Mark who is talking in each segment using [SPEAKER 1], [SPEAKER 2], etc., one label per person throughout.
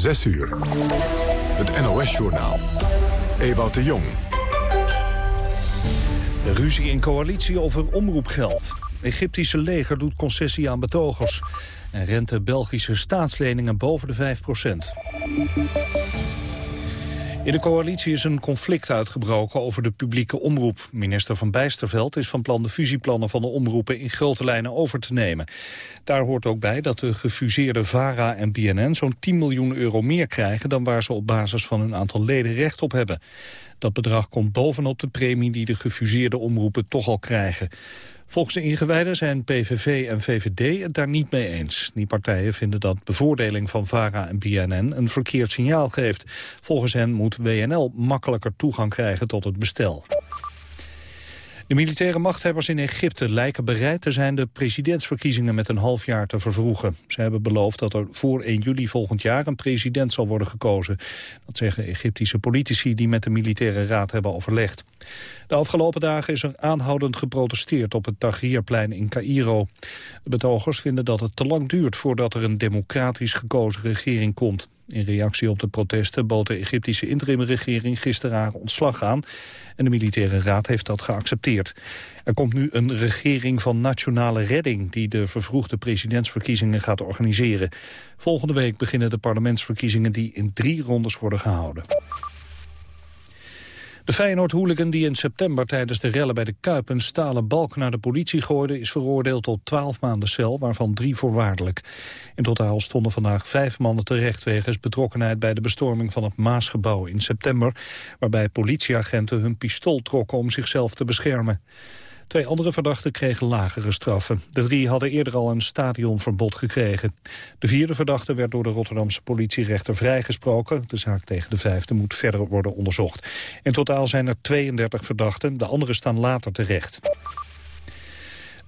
[SPEAKER 1] 6 uur. Het NOS-journaal. Ewout de Jong.
[SPEAKER 2] De ruzie in coalitie over omroepgeld. Egyptische leger doet concessie aan betogers. En rente Belgische staatsleningen boven de 5 in de coalitie is een conflict uitgebroken over de publieke omroep. Minister Van Bijsterveld is van plan de fusieplannen van de omroepen in grote lijnen over te nemen. Daar hoort ook bij dat de gefuseerde VARA en BNN zo'n 10 miljoen euro meer krijgen dan waar ze op basis van hun aantal leden recht op hebben. Dat bedrag komt bovenop de premie die de gefuseerde omroepen toch al krijgen. Volgens de ingewijden zijn PVV en VVD het daar niet mee eens. Die partijen vinden dat bevoordeling van VARA en BNN een verkeerd signaal geeft. Volgens hen moet WNL makkelijker toegang krijgen tot het bestel. De militaire machthebbers in Egypte lijken bereid te zijn de presidentsverkiezingen met een half jaar te vervroegen. Ze hebben beloofd dat er voor 1 juli volgend jaar een president zal worden gekozen. Dat zeggen Egyptische politici die met de militaire raad hebben overlegd. De afgelopen dagen is er aanhoudend geprotesteerd op het Tahrirplein in Cairo. De betogers vinden dat het te lang duurt voordat er een democratisch gekozen regering komt. In reactie op de protesten bood de Egyptische interimregering gisteren ontslag aan. En de militaire raad heeft dat geaccepteerd. Er komt nu een regering van nationale redding... die de vervroegde presidentsverkiezingen gaat organiseren. Volgende week beginnen de parlementsverkiezingen... die in drie rondes worden gehouden. De Feyenoord-hooligan die in september tijdens de rellen bij de Kuip... een stalen balk naar de politie gooide... is veroordeeld tot 12 maanden cel, waarvan drie voorwaardelijk. In totaal stonden vandaag vijf mannen terecht... wegens betrokkenheid bij de bestorming van het Maasgebouw in september... waarbij politieagenten hun pistool trokken om zichzelf te beschermen. Twee andere verdachten kregen lagere straffen. De drie hadden eerder al een stadionverbod gekregen. De vierde verdachte werd door de Rotterdamse politierechter vrijgesproken. De zaak tegen de vijfde moet verder worden onderzocht. In totaal zijn er 32 verdachten. De anderen staan later terecht.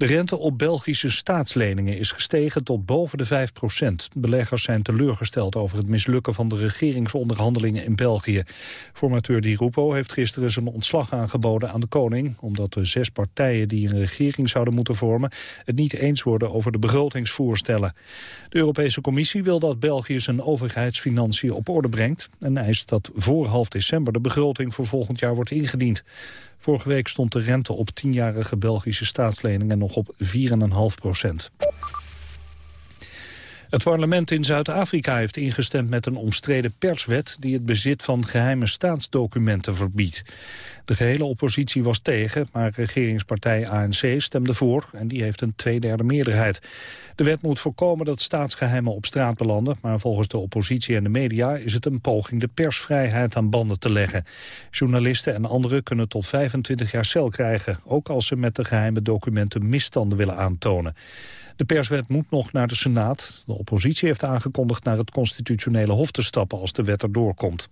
[SPEAKER 2] De rente op Belgische staatsleningen is gestegen tot boven de 5 procent. Beleggers zijn teleurgesteld over het mislukken van de regeringsonderhandelingen in België. Formateur Di Rupo heeft gisteren zijn ontslag aangeboden aan de koning... omdat de zes partijen die een regering zouden moeten vormen... het niet eens worden over de begrotingsvoorstellen. De Europese Commissie wil dat België zijn overheidsfinanciën op orde brengt... en eist dat voor half december de begroting voor volgend jaar wordt ingediend. Vorige week stond de rente op tienjarige Belgische staatsleningen nog op 4,5 procent. Het parlement in Zuid-Afrika heeft ingestemd met een omstreden perswet... die het bezit van geheime staatsdocumenten verbiedt. De gehele oppositie was tegen, maar regeringspartij ANC stemde voor... en die heeft een tweederde meerderheid. De wet moet voorkomen dat staatsgeheimen op straat belanden... maar volgens de oppositie en de media is het een poging de persvrijheid aan banden te leggen. Journalisten en anderen kunnen tot 25 jaar cel krijgen... ook als ze met de geheime documenten misstanden willen aantonen. De perswet moet nog naar de Senaat. De oppositie heeft aangekondigd naar het constitutionele hof te stappen als de wet erdoor komt.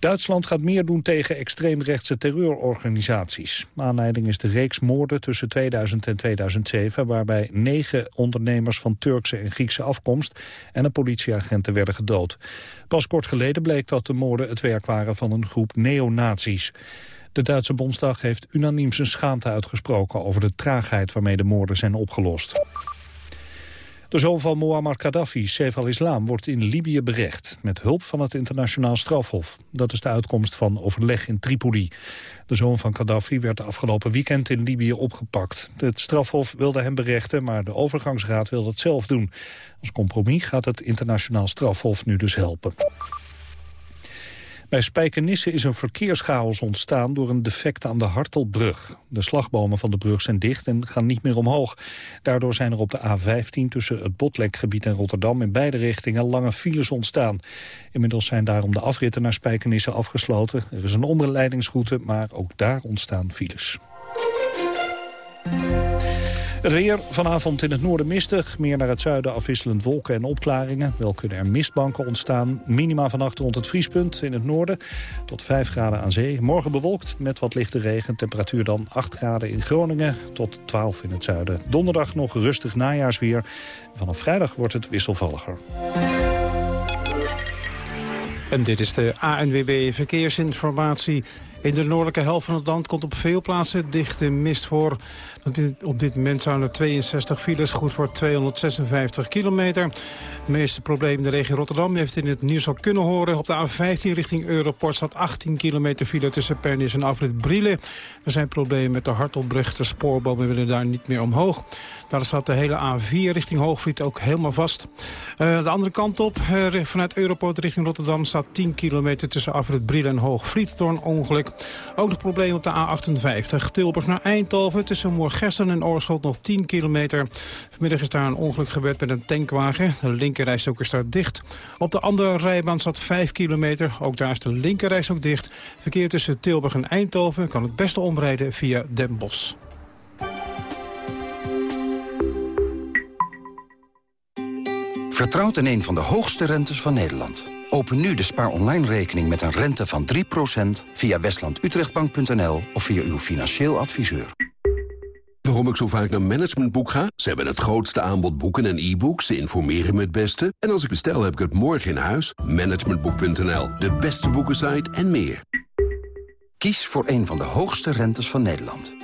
[SPEAKER 2] Duitsland gaat meer doen tegen extreemrechtse terreurorganisaties. Aanleiding is de reeks moorden tussen 2000 en 2007... waarbij negen ondernemers van Turkse en Griekse afkomst... en een politieagenten werden gedood. Pas kort geleden bleek dat de moorden het werk waren van een groep neonazies. De Duitse Bondsdag heeft unaniem zijn schaamte uitgesproken... over de traagheid waarmee de moorden zijn opgelost. De zoon van Muammar Gaddafi, Saif al-Islam, wordt in Libië berecht... met hulp van het internationaal strafhof. Dat is de uitkomst van overleg in Tripoli. De zoon van Gaddafi werd afgelopen weekend in Libië opgepakt. Het strafhof wilde hem berechten, maar de overgangsraad wil dat zelf doen. Als compromis gaat het internationaal strafhof nu dus helpen. Bij Spijkenisse is een verkeerschaos ontstaan door een defect aan de Hartelbrug. De slagbomen van de brug zijn dicht en gaan niet meer omhoog. Daardoor zijn er op de A15 tussen het Botlekgebied en Rotterdam in beide richtingen lange files ontstaan. Inmiddels zijn daarom de afritten naar Spijkenisse afgesloten. Er is een omleidingsroute, maar ook daar ontstaan files. Het weer vanavond in het noorden mistig. Meer naar het zuiden afwisselend wolken en opklaringen. Wel kunnen er mistbanken ontstaan. Minima vannacht rond het vriespunt in het noorden. Tot 5 graden aan zee. Morgen bewolkt met wat lichte regen. Temperatuur dan 8 graden in Groningen tot 12 in het zuiden. Donderdag nog rustig najaarsweer. Vanaf vrijdag wordt het wisselvalliger.
[SPEAKER 3] En dit is de ANWB Verkeersinformatie. In de noordelijke helft van het land komt op veel plaatsen dichte mist voor. Op dit moment zijn er 62 files, goed voor 256 kilometer. Het meeste probleem in de regio Rotterdam. U heeft in het nieuws al kunnen horen. Op de A15 richting Europort staat 18 kilometer file tussen Pernis en Afrit Brielen. Er zijn problemen met de Hartelbrug. De spoorbomen willen daar niet meer omhoog. Daar staat de hele A4 richting Hoogvliet ook helemaal vast. Uh, de andere kant op, uh, vanuit Europort richting Rotterdam... staat 10 kilometer tussen Afrit Brielen en Hoogvliet door een ongeluk. Ook nog probleem op de A58. Tilburg naar Eindhoven tussen Moorgesten en Oorschot nog 10 kilometer. Vanmiddag is daar een ongeluk gebeurd met een tankwagen. De linkerrijstok is daar dicht. Op de andere rijbaan staat 5 kilometer. Ook daar is de linkerreis ook dicht. Verkeer tussen Tilburg en Eindhoven kan het beste omrijden via Den Bosch.
[SPEAKER 4] Vertrouwt in een van de hoogste rentes van Nederland. Open nu de Spaar Online rekening met een rente van 3% via westlandutrechtbank.nl of via uw financieel adviseur.
[SPEAKER 5] Waarom ik zo vaak naar Managementboek ga? Ze hebben het grootste aanbod boeken en e-books. Ze informeren me het beste. En als ik bestel heb ik het morgen in huis. Managementboek.nl, de beste boekensite en meer.
[SPEAKER 4] Kies voor een van de hoogste rentes van Nederland.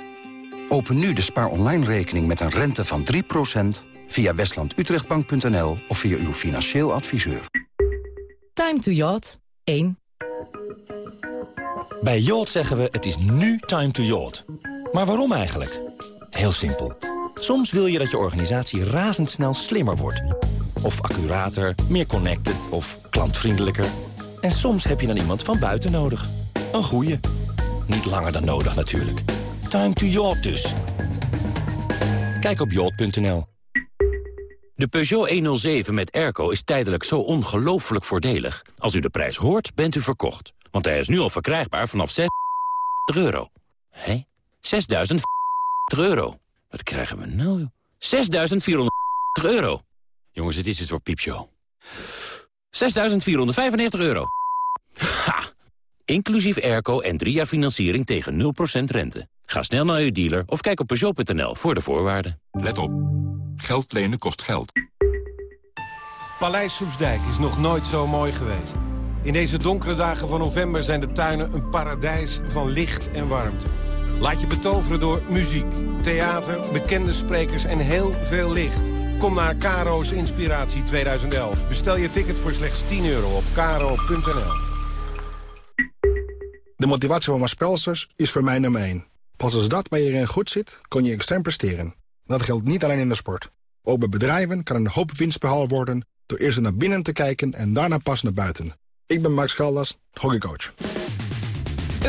[SPEAKER 4] Open nu de Spaar Online rekening met een rente van 3% via westlandutrechtbank.nl of via uw financieel adviseur.
[SPEAKER 6] Time to yacht 1. Bij Yacht zeggen we het is nu time to yacht. Maar waarom eigenlijk? Heel simpel. Soms wil je dat je organisatie razendsnel slimmer wordt. Of accurater, meer connected of klantvriendelijker. En soms heb je dan iemand van buiten nodig. Een goeie. Niet langer dan nodig natuurlijk. Time to yacht dus. Kijk op yacht.nl.
[SPEAKER 7] De Peugeot 107 met airco is tijdelijk zo ongelooflijk voordelig. Als u de prijs hoort, bent u verkocht. Want hij is nu al verkrijgbaar vanaf 6 euro. Hé? 6.000 euro. Wat krijgen we nou? 6.400 euro. Jongens, het is iets voor piepshow. 6.495 euro. Ha! Inclusief airco en drie jaar financiering tegen 0% rente. Ga snel naar uw dealer of kijk op Peugeot.nl voor de voorwaarden.
[SPEAKER 1] Let op. Geld lenen kost geld.
[SPEAKER 8] Paleis Soesdijk is nog nooit zo mooi geweest. In deze donkere dagen van november zijn de tuinen een paradijs van licht en warmte. Laat je betoveren door muziek, theater, bekende sprekers en heel veel licht. Kom naar Karo's Inspiratie 2011. Bestel je ticket voor slechts 10 euro op karo.nl.
[SPEAKER 9] De motivatie van mijn is voor mij nummer 1. Pas als dat bij iedereen goed zit, kun je extern presteren. Dat geldt niet alleen in de sport. Ook bij bedrijven kan een hoop winst behaald worden... door eerst naar binnen te kijken en daarna pas naar buiten. Ik ben Max Galdas, hockeycoach.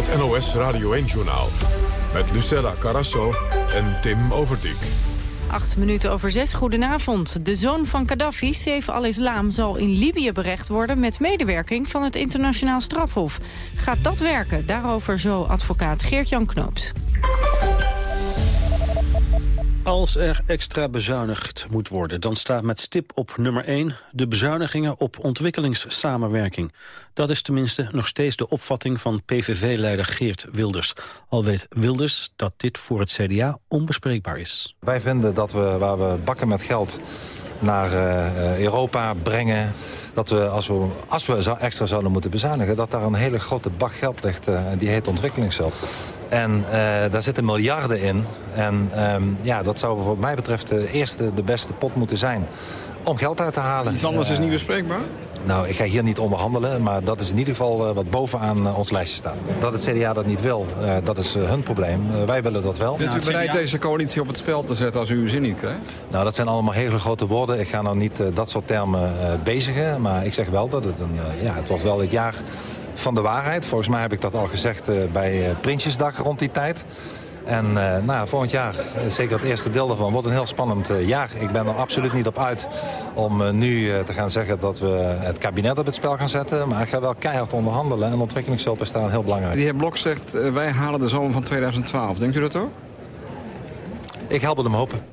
[SPEAKER 1] Het NOS Radio 1-journaal. Met Lucella Carasso en Tim Overdijk.
[SPEAKER 10] Acht minuten over zes, goedenavond. De zoon van Gaddafi, Saif al-Islam, zal in Libië berecht worden... met medewerking van het internationaal strafhof. Gaat dat werken? Daarover zo advocaat Geert-Jan Knoops.
[SPEAKER 11] Als er extra bezuinigd moet worden, dan staat met stip op nummer 1 de bezuinigingen op ontwikkelingssamenwerking. Dat is tenminste nog steeds de opvatting van PVV-leider Geert Wilders. Al weet Wilders dat dit voor het CDA onbespreekbaar is.
[SPEAKER 12] Wij vinden dat we, waar we bakken met geld naar uh, Europa brengen... dat we als, we, als we extra zouden moeten bezuinigen... dat daar een hele grote bak geld ligt, uh, die heet ontwikkelingshulp. En uh, daar zitten miljarden in. En um, ja, dat zou wat mij betreft de eerste, de beste pot moeten zijn om geld uit te halen.
[SPEAKER 13] Iets anders is niet bespreekbaar?
[SPEAKER 12] Nou, ik ga hier niet onderhandelen, maar dat is in ieder geval uh, wat bovenaan uh, ons lijstje staat. Dat het CDA dat niet wil, uh, dat is hun probleem. wij willen dat wel.
[SPEAKER 13] Bent u bereid deze coalitie op het spel te zetten als u uw zin niet krijgt?
[SPEAKER 12] Nou, dat zijn allemaal hele grote woorden. Ik ga nou niet dat soort termen bezigen, maar ik zeg wel dat het een, ja, het wordt wel het jaar van de waarheid. Volgens mij heb ik dat al gezegd uh, bij uh, Prinsjesdag rond die tijd. En uh, nou volgend jaar, zeker het eerste deel daarvan, wordt een heel spannend jaar. Ik ben er absoluut niet op uit om nu te gaan zeggen dat we het kabinet op het spel gaan zetten. Maar ik ga wel keihard onderhandelen en ontwikkelingshulp is daar heel belangrijk.
[SPEAKER 14] De heer Blok zegt, wij halen de zomer van 2012. Denkt u dat ook?
[SPEAKER 12] Ik help hem hopen.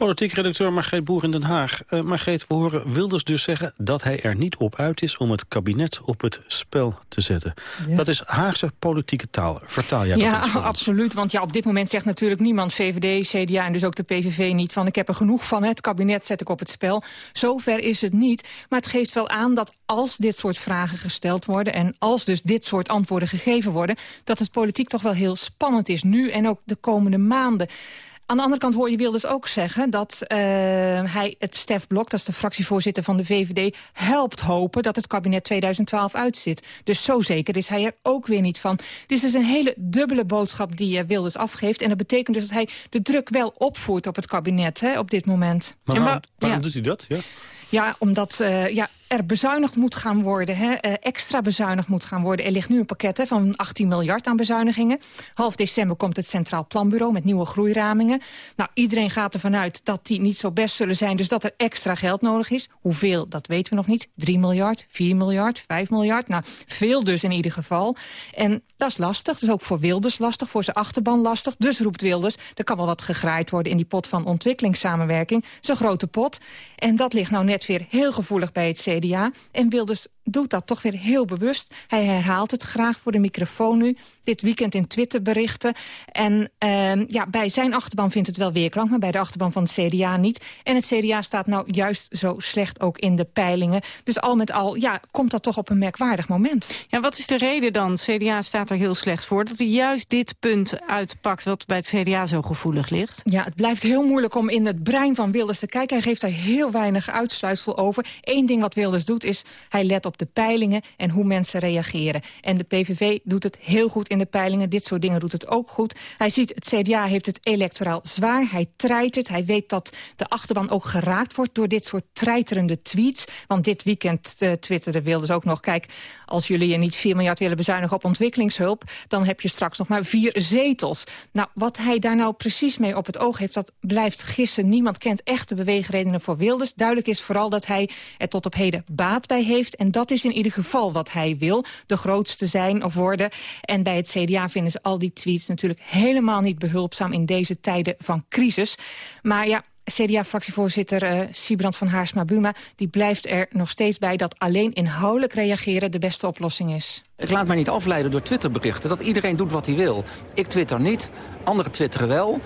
[SPEAKER 2] Politiek redacteur Margreet Boer in Den Haag. Uh, Margreet, we horen Wilders dus zeggen dat hij er niet op uit is... om het kabinet op het spel te zetten. Dat is Haagse politieke taal. Vertaal jij dat
[SPEAKER 15] Ja, absoluut. Want ja, op dit moment zegt natuurlijk niemand... VVD, CDA en dus ook de PVV niet van... ik heb er genoeg van, het kabinet zet ik op het spel. Zover is het niet. Maar het geeft wel aan dat als dit soort vragen gesteld worden... en als dus dit soort antwoorden gegeven worden... dat het politiek toch wel heel spannend is. Nu en ook de komende maanden. Aan de andere kant hoor je Wilders ook zeggen dat uh, hij het Stef Blok, dat is de fractievoorzitter van de VVD, helpt hopen dat het kabinet 2012 uitzit. Dus zo zeker is hij er ook weer niet van. Dit is dus een hele dubbele boodschap die uh, Wilders afgeeft. En dat betekent dus dat hij de druk wel opvoert op het kabinet hè, op dit moment.
[SPEAKER 2] Maar waarom, waarom ja. doet hij dat? Ja?
[SPEAKER 15] Ja, omdat uh, ja, er bezuinigd moet gaan worden, hè, uh, extra bezuinigd moet gaan worden. Er ligt nu een pakket hè, van 18 miljard aan bezuinigingen. Half december komt het Centraal Planbureau met nieuwe groeiramingen. Nou, iedereen gaat ervan uit dat die niet zo best zullen zijn... dus dat er extra geld nodig is. Hoeveel, dat weten we nog niet. 3 miljard, 4 miljard, 5 miljard. Nou, veel dus in ieder geval. En dat is lastig. Is ook voor Wilders lastig, voor zijn achterban lastig. Dus roept Wilders, er kan wel wat gegraaid worden... in die pot van ontwikkelingssamenwerking. Zo'n grote pot. En dat ligt nou net weer heel gevoelig bij het CDA. En Wilders doet dat toch weer heel bewust. Hij herhaalt het graag voor de microfoon nu. Dit weekend in Twitter berichten. En uh, ja, bij zijn achterban vindt het wel weerklank... maar bij de achterban van het CDA niet. En het CDA staat nou juist zo slecht ook in de peilingen. Dus al met al ja, komt dat toch op een merkwaardig moment.
[SPEAKER 10] Ja, wat is de reden dan? Het CDA staat er heel slecht voor... dat hij juist dit punt uitpakt wat bij het CDA zo gevoelig ligt?
[SPEAKER 15] Ja, het blijft heel moeilijk om in het brein van Wilders te kijken. Hij geeft daar heel weinig uitsluitsel over. Eén ding wat Wilders doet is, hij let op de peilingen en hoe mensen reageren. En de PVV doet het heel goed in de peilingen. Dit soort dingen doet het ook goed. Hij ziet, het CDA heeft het electoraal zwaar. Hij treidt het. Hij weet dat de achterban ook geraakt wordt door dit soort treiterende tweets. Want dit weekend uh, twitterde Wilders ook nog... kijk, als jullie niet 4 miljard willen bezuinigen op ontwikkelingshulp... dan heb je straks nog maar vier zetels. Nou, wat hij daar nou precies mee op het oog heeft... dat blijft gissen. Niemand kent echt de beweegredenen voor Wilders. Duidelijk is vooral dat hij er tot op heden baat bij heeft. En dat is in ieder geval wat hij wil. De grootste zijn of worden. En bij het CDA vinden ze al die tweets natuurlijk helemaal niet behulpzaam... in deze tijden van crisis. Maar ja, CDA-fractievoorzitter uh, Sibrand van Haarsma-Buma... die blijft er nog steeds bij dat alleen inhoudelijk reageren de beste oplossing is.
[SPEAKER 13] Ik laat mij niet afleiden door Twitterberichten. Dat iedereen doet wat hij wil. Ik twitter niet, anderen twitteren wel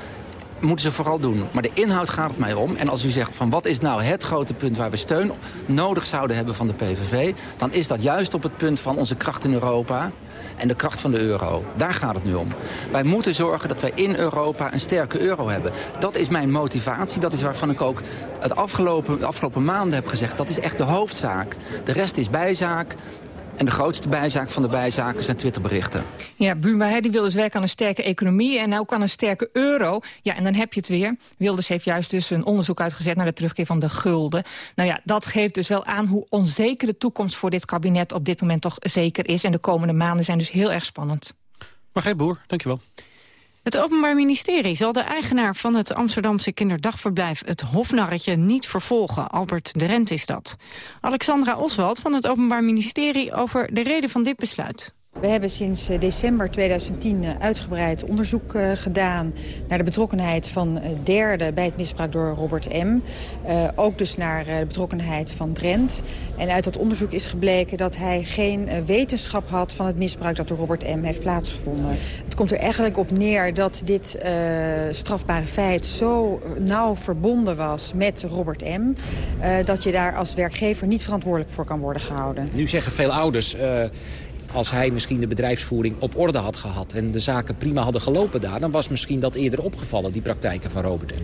[SPEAKER 13] moeten ze vooral doen. Maar de inhoud gaat het mij om. En als u zegt van wat is nou het grote punt waar we steun nodig zouden hebben van de PVV... dan is dat juist op het punt van onze kracht in Europa en de kracht van de euro. Daar gaat het nu om. Wij moeten zorgen dat wij in Europa een sterke euro hebben. Dat is mijn motivatie. Dat is waarvan ik ook het afgelopen, de afgelopen maanden heb gezegd... dat is echt de hoofdzaak. De rest is bijzaak. En de grootste bijzaak van de bijzaken zijn Twitterberichten.
[SPEAKER 15] Ja, Buma die wil dus werken aan een sterke economie en ook aan een sterke euro. Ja, en dan heb je het weer. Wilders heeft juist dus een onderzoek uitgezet naar de terugkeer van de gulden. Nou ja, dat geeft dus wel aan hoe onzeker de toekomst voor dit kabinet op dit moment toch zeker is. En de komende maanden zijn dus heel erg spannend.
[SPEAKER 2] Margreet Boer, dankjewel.
[SPEAKER 10] Het Openbaar Ministerie zal de eigenaar van het Amsterdamse kinderdagverblijf het Hofnarretje niet vervolgen. Albert de Rent is dat. Alexandra Oswald van het Openbaar Ministerie over de reden van dit besluit.
[SPEAKER 16] We hebben sinds eh, december 2010 eh, uitgebreid onderzoek uh, gedaan... naar de betrokkenheid van derden bij het misbruik door Robert M. Ook dus naar de betrokkenheid van Drent. En uit dat onderzoek is gebleken dat hij geen wetenschap had... van het misbruik dat door Robert M. heeft plaatsgevonden. Het komt er eigenlijk op neer dat dit strafbare feit... zo nauw verbonden was met Robert M. dat je daar als werkgever niet verantwoordelijk voor kan worden gehouden.
[SPEAKER 17] Nu zeggen veel ouders als hij misschien de bedrijfsvoering op orde had gehad... en de zaken prima hadden gelopen daar... dan was misschien dat eerder opgevallen, die praktijken van Robert M.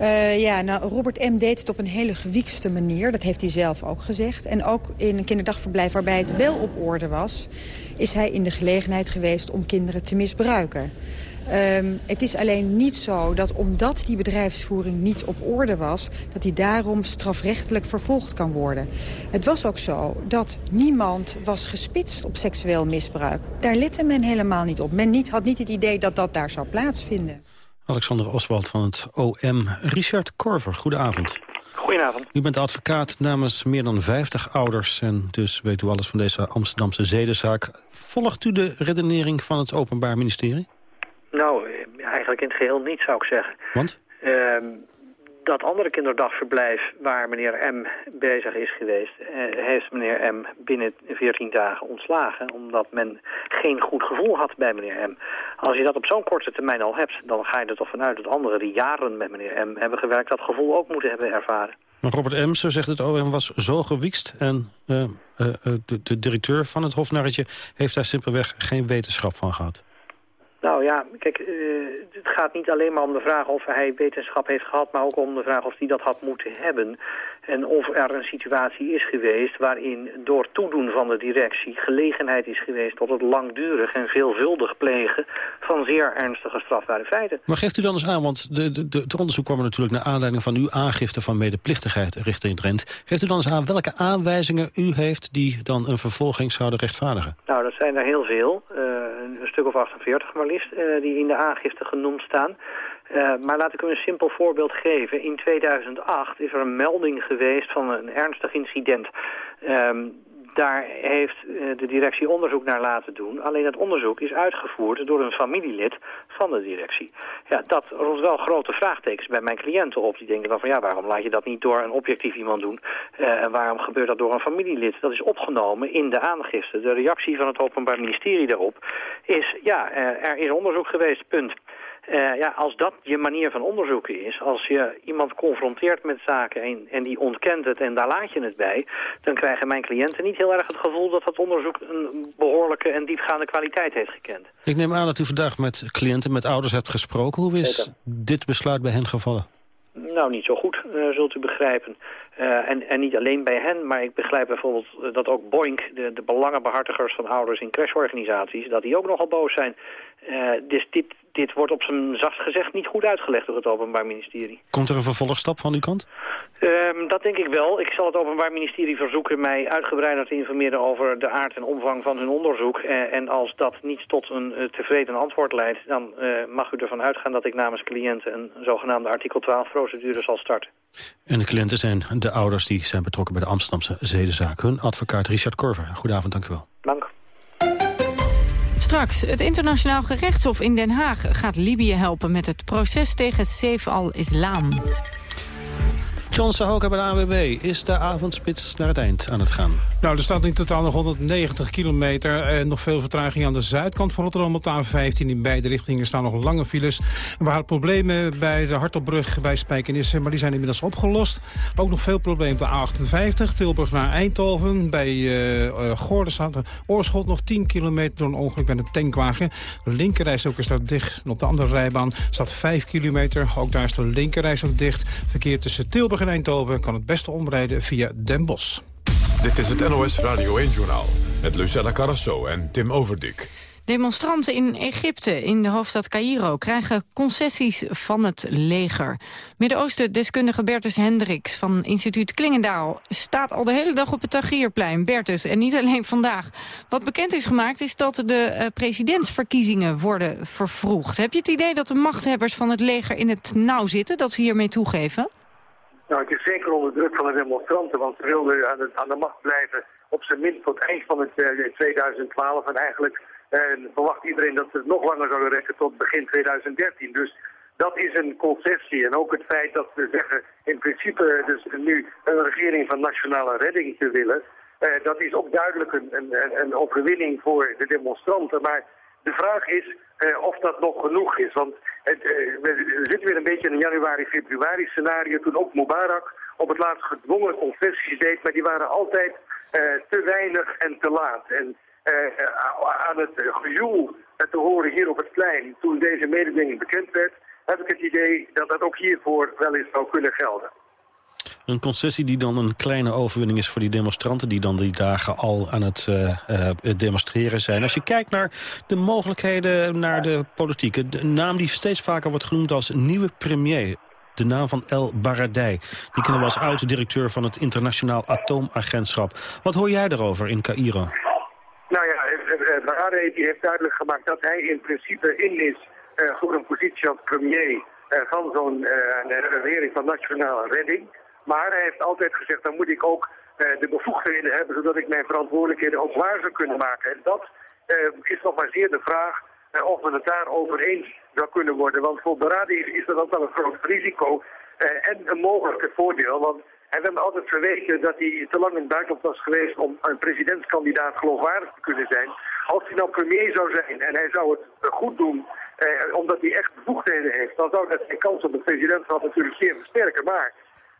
[SPEAKER 16] Uh, ja, nou, Robert M. deed het op een hele gewiekste manier. Dat heeft hij zelf ook gezegd. En ook in een kinderdagverblijf waarbij het wel op orde was... is hij in de gelegenheid geweest om kinderen te misbruiken. Ehm, het is alleen niet zo dat omdat die bedrijfsvoering niet op orde was... dat die daarom strafrechtelijk vervolgd kan worden. Het was ook zo dat niemand was gespitst op seksueel misbruik. Daar lette men helemaal niet op. Men niet, had niet het idee dat dat daar zou plaatsvinden.
[SPEAKER 11] Alexander Oswald van het OM. Richard Korver, goedenavond.
[SPEAKER 18] Goedenavond.
[SPEAKER 11] U bent advocaat namens meer dan 50 ouders... en dus weet u alles van deze Amsterdamse zedenzaak. Volgt u de redenering van het Openbaar Ministerie?
[SPEAKER 18] Nou, eh, eigenlijk in het geheel niet, zou ik zeggen.
[SPEAKER 11] Want?
[SPEAKER 18] Ehm, dat andere kinderdagverblijf waar meneer M bezig is geweest... Eh, heeft meneer M binnen 14 dagen ontslagen... omdat men geen goed gevoel had bij meneer M. Als je dat op zo'n korte termijn al hebt... dan ga je er toch vanuit dat anderen die jaren met meneer M hebben gewerkt... dat gevoel ook moeten hebben ervaren.
[SPEAKER 11] Maar Robert M., zo zegt het OM, was zo gewiekst... en uh, uh, de, de, directeur van het hofnarretje heeft daar simpelweg geen wetenschap van gehad.
[SPEAKER 18] Ja, kijk, uh, het gaat niet alleen maar om de vraag of hij wetenschap heeft gehad... maar ook om de vraag of hij dat had moeten hebben. En of er een situatie is geweest waarin door toedoen van de directie... gelegenheid is geweest tot het langdurig en veelvuldig plegen... van zeer ernstige strafbare feiten.
[SPEAKER 11] Maar geeft u dan eens aan, want de, de, de, het onderzoek kwam er natuurlijk... naar aanleiding van uw aangifte van medeplichtigheid richting Drent. Geeft u dan eens aan welke aanwijzingen u heeft... die dan een vervolging zouden rechtvaardigen?
[SPEAKER 18] Nou, dat zijn er heel veel. Uh, een stuk of 48 maar liefst, uh, die in de aangifte genoemd staan. Uh, maar laat ik u een simpel voorbeeld geven. In 2008 is er een melding geweest van een ernstig incident. Um, daar heeft uh, de directie onderzoek naar laten doen. Alleen het onderzoek is uitgevoerd door een familielid van de directie. Ja, dat roept wel grote vraagtekens bij mijn cliënten op. Die denken dan van ja, waarom laat je dat niet door een objectief iemand doen? Uh, en waarom gebeurt dat door een familielid? Dat is opgenomen in de aangifte. De reactie van het Openbaar Ministerie daarop is ja, er is onderzoek geweest, punt. Uh, ja, als dat je manier van onderzoeken is, als je iemand confronteert met zaken en, en, die ontkent het en daar laat je het bij, dan krijgen mijn cliënten niet heel erg het gevoel dat dat onderzoek een behoorlijke en diepgaande kwaliteit heeft gekend.
[SPEAKER 11] Ik neem aan dat u vandaag met cliënten, met ouders hebt gesproken. Hoe is Zeker. dit besluit bij hen gevallen?
[SPEAKER 18] Nou, niet zo goed, uh, zult u begrijpen. Uh, en, en niet alleen bij hen, maar ik begrijp bijvoorbeeld dat ook Boink, de, de belangenbehartigers van ouders in crashorganisaties, dat die ook nogal boos zijn. Uh, dus dit, dit wordt op zijn zacht gezegd niet goed uitgelegd door het Openbaar Ministerie.
[SPEAKER 11] Komt er een vervolgstap van uw kant?
[SPEAKER 18] Um, dat denk ik wel. Ik zal het Openbaar Ministerie verzoeken mij uitgebreider te informeren over de aard en omvang van hun onderzoek. Uh, en als dat niet tot een uh, tevreden antwoord leidt, dan uh, mag u ervan uitgaan dat ik namens cliënten een zogenaamde artikel 12 procedure zal starten.
[SPEAKER 11] En de cliënten zijn de ouders die zijn betrokken bij de Amsterdamse zedenzaak. Hun advocaat Richard Korver. Goedenavond, dank u wel.
[SPEAKER 18] Dank.
[SPEAKER 10] Straks, het internationaal gerechtshof in Den Haag gaat Libië helpen met het proces tegen Saif al-Islam.
[SPEAKER 11] John Sahoka bij de AWB. Is de avondspits naar het eind aan het gaan?
[SPEAKER 3] Nou, er staat in totaal nog 190 kilometer. En nog veel vertraging aan de zuidkant van Rotterdam op de A15. In beide richtingen staan nog lange files. We hadden problemen bij de Hartelbrug bij Spijkenisse. Maar die zijn inmiddels opgelost. Ook nog veel problemen op de A58. Tilburg naar Eindhoven. Bij uh, uh, Goorden staat Oorschot nog 10 kilometer door een ongeluk met een tankwagen. De linkerreis ook is daar dicht. Op de andere rijbaan staat 5 kilometer. Ook daar is de linkerreis ook dicht. Verkeer tussen Tilburg en Eindhoven kan het beste omrijden via Den Bosch.
[SPEAKER 1] Dit is het NOS Radio 1-journaal met Lucella Carrasso en Tim Overdik.
[SPEAKER 10] Demonstranten in Egypte, in de hoofdstad Cairo, krijgen concessies van het leger. Midden-Oosten-deskundige Bertus Hendricks van instituut Klingendaal staat al de hele dag op het Tahrirplein. Bertus, en niet alleen vandaag. Wat bekend is gemaakt is dat de uh, presidentsverkiezingen worden vervroegd. Heb je het idee dat de machthebbers van het leger in het nauw zitten, dat ze hiermee toegeven?
[SPEAKER 19] Nou, het is zeker onder druk van de demonstranten, want ze wilden aan de, aan de macht blijven op zijn minst tot eind van het uh, 2012. En eigenlijk uh, verwacht iedereen dat ze het nog langer zouden rekken tot begin 2013. Dus dat is een concessie. En ook het feit dat we zeggen in principe dus nu een regering van nationale redding te willen. Dat is ook duidelijk een, een, een overwinning voor de demonstranten. Maar de vraag is of dat nog genoeg is. Want uh, we zitten weer een beetje in een januari-februari scenario... toen ook Mubarak op het laatst gedwongen concessies deed... maar die waren altijd uh, te weinig en te laat. En aan het gejoel te horen hier op het plein... toen deze mededeling bekend werd... heb ik het idee dat dat ook hiervoor wel eens zou kunnen gelden.
[SPEAKER 11] Een concessie die dan een kleine overwinning is voor die demonstranten... die dan die dagen al aan het uh, uh, demonstreren zijn. Als je kijkt naar de mogelijkheden naar de politiek... de naam die steeds vaker wordt genoemd als nieuwe premier... de naam van El Baradei. Die kennen we als oud-directeur van het Internationaal Atoomagentschap. Wat hoor jij daarover in Cairo?
[SPEAKER 19] Nou ja, Baradei heeft duidelijk gemaakt dat hij in principe in is... voor een positie als premier van zo'n regering van nationale redding... Maar hij heeft altijd gezegd, dan moet ik ook uh, de bevoegdheden hebben, zodat ik mijn verantwoordelijkheden ook waar zou kunnen maken. En dat uh, is nog maar zeer de vraag uh, of we het daarover eens zou kunnen worden. Want voor Beradi is, is dat wel een groot risico en een mogelijk voordeel. Want hij heeft altijd verweten dat hij te lang in het buitenland was geweest om een presidentskandidaat geloofwaardig te kunnen zijn. Als hij nou premier zou zijn en hij zou het goed doen, omdat hij echt bevoegdheden heeft, dan zou dat zijn kans op het presidentschap natuurlijk zeer versterken. Maar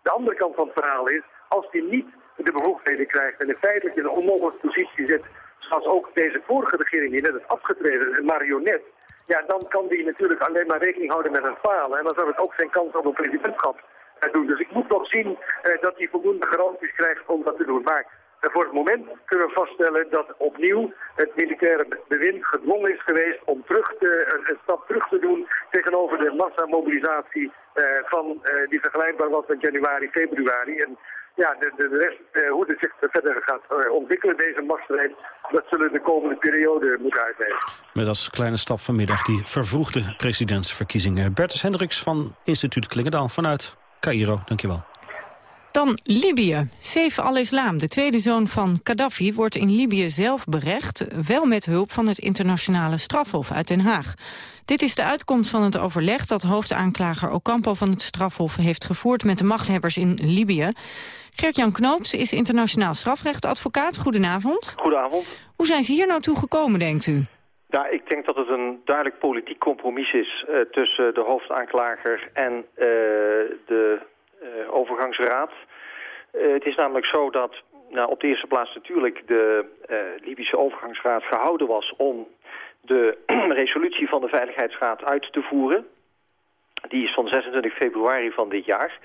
[SPEAKER 19] de andere kant van het verhaal is, als hij niet de bevoegdheden krijgt en in feitelijk in een onmogelijke positie zit, zoals ook deze vorige regering die net is afgetreden, een marionet, ja, dan kan die natuurlijk alleen maar rekening houden met een falen. En dan zou het ook zijn kans op een presidentschap doen. Dus ik moet toch zien eh, dat hij voldoende garanties krijgt om dat te doen. Maar en voor het moment kunnen we vaststellen dat opnieuw het militaire bewind gedwongen is geweest om terug te, een, stap terug te doen tegenover de massamobilisatie uh, van uh, die vergelijkbaar was met januari, februari. En ja, de, de, rest, uh, hoe dit zich verder gaat ontwikkelen, deze machtsstrijd, dat zullen de komende periode moeten uitwijzen.
[SPEAKER 11] Met als kleine stap vanmiddag die vervroegde presidentsverkiezingen. Bertus Hendricks van instituut Klingendaal vanuit Cairo, dankjewel.
[SPEAKER 10] Dan Libië. Saif al-Islam, de tweede zoon van Gaddafi, wordt in Libië zelf berecht, wel met hulp van het internationale strafhof uit Den Haag. Dit is de uitkomst van het overleg dat hoofdaanklager Ocampo van het strafhof heeft gevoerd met de machthebbers in Libië. Gert-Jan Knoops is internationaal strafrechtadvocaat. Goedenavond.
[SPEAKER 20] Goedenavond.
[SPEAKER 10] Hoe zijn ze hier nou toe gekomen, denkt u?
[SPEAKER 20] Ja, ik denk dat het een duidelijk politiek compromis is uh, tussen de hoofdaanklager en uh, de uh, overgangsraad. Uh, het is namelijk zo dat nou, op de eerste plaats natuurlijk de uh, Libische overgangsraad gehouden was om de resolutie van de Veiligheidsraad uit te voeren. Die is van 26 februari van dit jaar.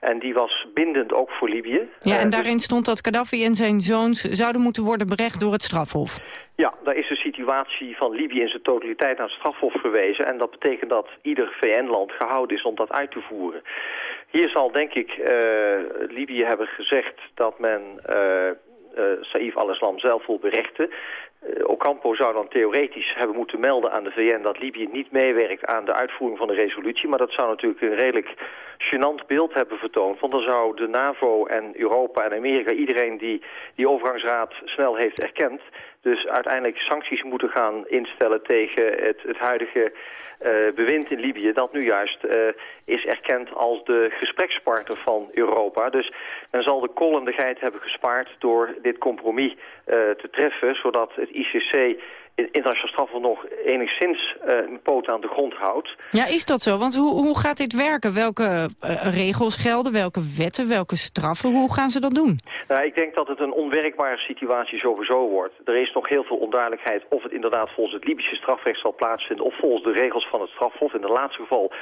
[SPEAKER 20] En die was bindend ook voor Libië.
[SPEAKER 10] Ja, en daarin stond dat Gaddafi en zijn zoons zouden moeten worden berecht door het strafhof.
[SPEAKER 20] Ja, daar is de situatie van Libië in zijn totaliteit naar het strafhof verwezen. En dat betekent dat ieder VN-land gehouden is om dat uit te voeren. Hier zal denk ik uh, Libië hebben gezegd dat men uh, uh, Saif al-Islam zelf wil berechten. Ocampo zou dan theoretisch hebben moeten melden aan de VN dat Libië niet meewerkt aan de uitvoering van de resolutie. Maar dat zou natuurlijk een redelijk gênant beeld hebben vertoond. Want dan zou de NAVO en Europa en Amerika, iedereen die die overgangsraad snel heeft erkend, dus uiteindelijk sancties moeten gaan instellen tegen het, het huidige uh, bewind in Libië... dat nu juist uh, is erkend als de gesprekspartner van Europa. Dus men zal de kollendigheid hebben gespaard door dit compromis uh, te treffen... zodat het ICC internationaal strafhof nog enigszins uh, een poot aan de grond houdt.
[SPEAKER 10] Ja, is dat zo? Want hoe, hoe gaat dit werken? Welke uh, regels gelden? Welke wetten? Welke straffen? Hoe gaan ze dat doen?
[SPEAKER 20] Nou, ik denk dat het een onwerkbare situatie sowieso wordt. Er is nog heel veel onduidelijkheid of het inderdaad volgens het Libische strafrecht zal plaatsvinden... of volgens de regels van het strafhof. In het laatste geval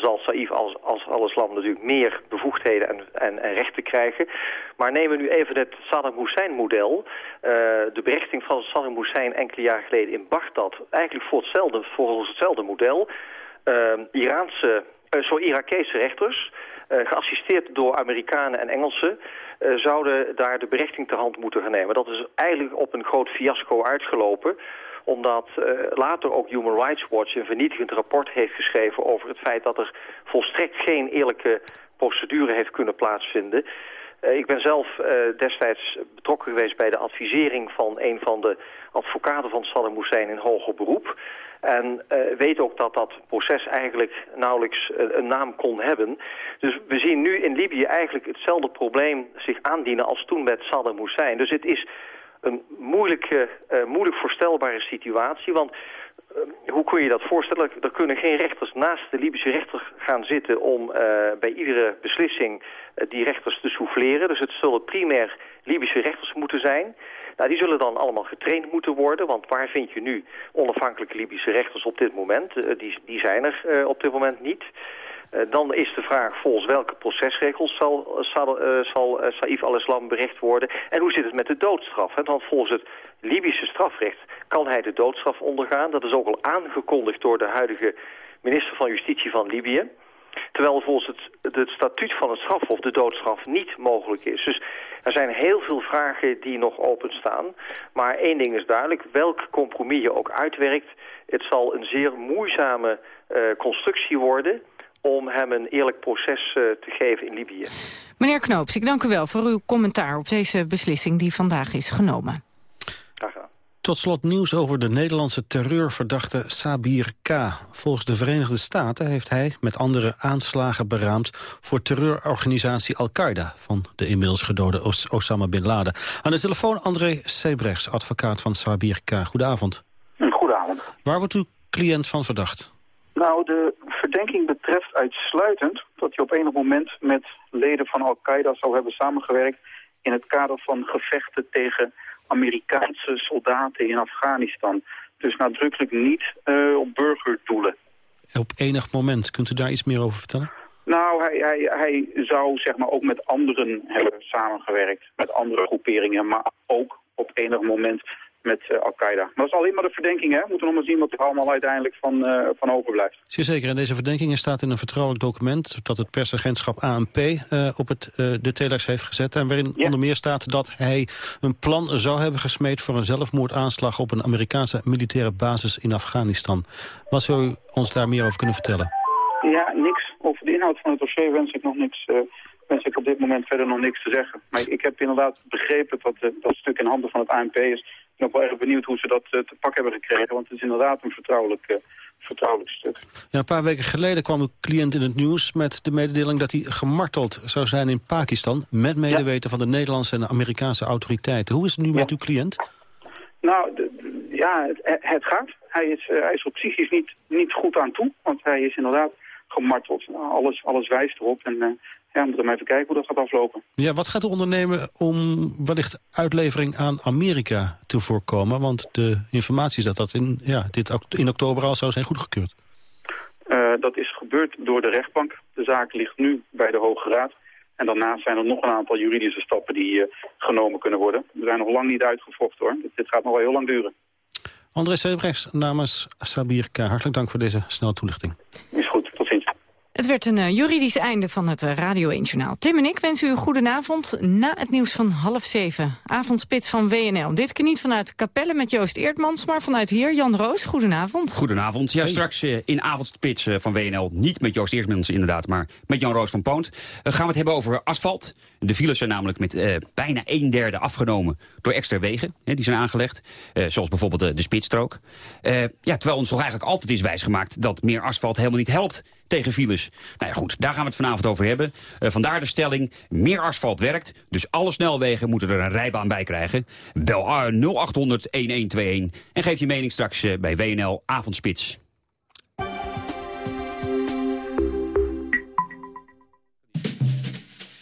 [SPEAKER 20] zal Saif als, als alles land natuurlijk meer bevoegdheden en, en, en, rechten krijgen. Maar nemen we nu even het Saddam Hussein-model. Uh, de berechting van Saddam Hussein enkele jaar geleden in Bagdad. Eigenlijk voor hetzelfde, volgens hetzelfde model. Uh, Iraanse, uh, sorry, Irakese rechters, geassisteerd door Amerikanen en Engelsen... zouden daar de berechting ter hand moeten gaan nemen. Dat is eigenlijk op een groot fiasco uitgelopen omdat uh, later ook Human Rights Watch een vernietigend rapport heeft geschreven over het feit dat er volstrekt geen eerlijke procedure heeft kunnen plaatsvinden. Uh, ik ben zelf uh, destijds betrokken geweest bij de advisering van een van de advocaten van Saddam Hussein in hoger beroep. En weet ook dat dat proces eigenlijk nauwelijks een naam kon hebben. Dus we zien nu in Libië eigenlijk hetzelfde probleem zich aandienen als toen met Saddam Hussein. Dus het is een moeilijke, uh, moeilijk voorstelbare situatie. Want uh, hoe kun je dat voorstellen? Er kunnen geen rechters naast de Libische rechter gaan zitten... om bij iedere beslissing die rechters te souffleren. Dus het zullen primair Libische rechters moeten zijn. Nou, die zullen dan allemaal getraind moeten worden. Want waar vind je nu onafhankelijke Libische rechters op dit moment? die, die zijn er op dit moment niet. Uh, dan is de vraag volgens welke procesregels zal, zal, uh, zal uh, Saif al-Islam bericht worden. En hoe zit het met de doodstraf? Want volgens het Libische strafrecht kan hij de doodstraf ondergaan. Dat is ook al aangekondigd door de huidige minister van Justitie van Libië. Terwijl volgens het, het statuut van het strafhof de doodstraf niet mogelijk is. Dus er zijn heel veel vragen die nog openstaan. Maar één ding is duidelijk, welk compromis je ook uitwerkt... het zal een zeer moeizame constructie worden om hem een eerlijk proces uh, te geven in Libië.
[SPEAKER 10] Meneer Knoops, ik dank u wel voor uw commentaar op deze beslissing die vandaag is genomen.
[SPEAKER 20] Graag gedaan.
[SPEAKER 11] Tot slot nieuws over de Nederlandse terreurverdachte Sabir K. Volgens de Verenigde Staten heeft hij met andere aanslagen beraamd... voor terreurorganisatie Al-Qaeda van de inmiddels gedode Os Osama Bin Laden. Aan de telefoon André Sebrechts, advocaat van Sabir K. Goedenavond.
[SPEAKER 21] Goedenavond.
[SPEAKER 11] Waar wordt uw cliënt van verdacht?
[SPEAKER 21] Nou, de verdenking betreft uitsluitend dat hij op enig moment met leden van Al-Qaeda zou hebben samengewerkt in het kader van gevechten tegen Amerikaanse soldaten in Afghanistan. Dus nadrukkelijk niet uh, op burgerdoelen.
[SPEAKER 11] Op enig moment, kunt u daar iets meer over vertellen?
[SPEAKER 21] Nou, hij, hij, hij zou zeg maar ook met anderen hebben samengewerkt, met andere groeperingen, maar ook op enig moment met uh, Al-Qaeda. Maar dat is alleen maar de verdenking, hè? We moeten nog maar zien wat er allemaal uiteindelijk van, uh, van overblijft.
[SPEAKER 11] Zeer zeker. En deze verdenking staat in een vertrouwelijk document... dat het persagentschap ANP uh, op het, de telex heeft gezet... en waarin ja. onder meer staat dat hij een plan zou hebben gesmeed... voor een zelfmoordaanslag op een Amerikaanse militaire basis in Afghanistan. Wat zou u ons daar meer over kunnen vertellen?
[SPEAKER 21] Ja, niks. Over de inhoud van het dossier wens ik nog niks wens ik op dit moment verder nog niks te zeggen. Maar ik heb inderdaad begrepen dat uh, dat stuk in handen van het ANP is. Ik ben ook wel erg benieuwd hoe ze dat uh, te pak hebben gekregen. Want het is inderdaad een vertrouwelijk, uh, vertrouwelijk stuk.
[SPEAKER 11] Ja, een paar weken geleden kwam uw cliënt in het nieuws met de mededeling dat hij gemarteld zou zijn in Pakistan. Met medeweten ja. van de Nederlandse en de Amerikaanse autoriteiten. Hoe is het nu ja. met uw cliënt?
[SPEAKER 21] Nou, de, de, ja, het, het, gaat. Hij is, hij is er psychisch niet, niet goed aan toe. Want hij is inderdaad gemarteld. Nou, alles, alles wijst erop. En uh, ja, we moeten maar even kijken hoe dat gaat aflopen.
[SPEAKER 11] Ja, wat gaat u ondernemen om wellicht uitlevering aan Amerika te voorkomen? Want de informatie is dat dat in, ja, dit, in oktober al zou zijn goedgekeurd.
[SPEAKER 21] Uh, dat is gebeurd door de rechtbank. De zaak ligt nu bij de Hoge Raad. En daarnaast zijn er nog een aantal juridische stappen die uh, genomen kunnen worden. We zijn nog lang niet uitgevochten hoor. Dit, dit gaat nog wel heel lang duren.
[SPEAKER 11] André Sebrechts namens Sabir K. Hartelijk dank voor deze snelle toelichting.
[SPEAKER 21] Is goed, tot ziens.
[SPEAKER 10] Het werd een uh, juridisch einde van het uh, Radio 1-journaal. Tim en ik wensen u een goede avond na het nieuws van half zeven. Avondspits van WNL. Dit keer niet vanuit Capelle met Joost Eertmans, maar vanuit hier. Jan Roos, goedenavond.
[SPEAKER 22] Goedenavond. Ja, hey. straks uh, in Avondspits van WNL. Niet met Joost Eertmans inderdaad, maar met Jan Roos van Poont. gaan we het hebben over asfalt. De files zijn namelijk met uh, bijna een derde afgenomen door extra wegen. Hè, die zijn aangelegd. Uh, zoals bijvoorbeeld de, spitsstrook. Uh, ja, terwijl ons toch eigenlijk altijd is wijsgemaakt dat meer asfalt helemaal niet helpt tegen files. Nou ja, goed, daar gaan we het vanavond over hebben. vandaar de stelling, meer asfalt werkt. Dus alle snelwegen moeten er een rijbaan bij krijgen. Bel 0800 1121 en geef je mening straks bij WNL Avondspits.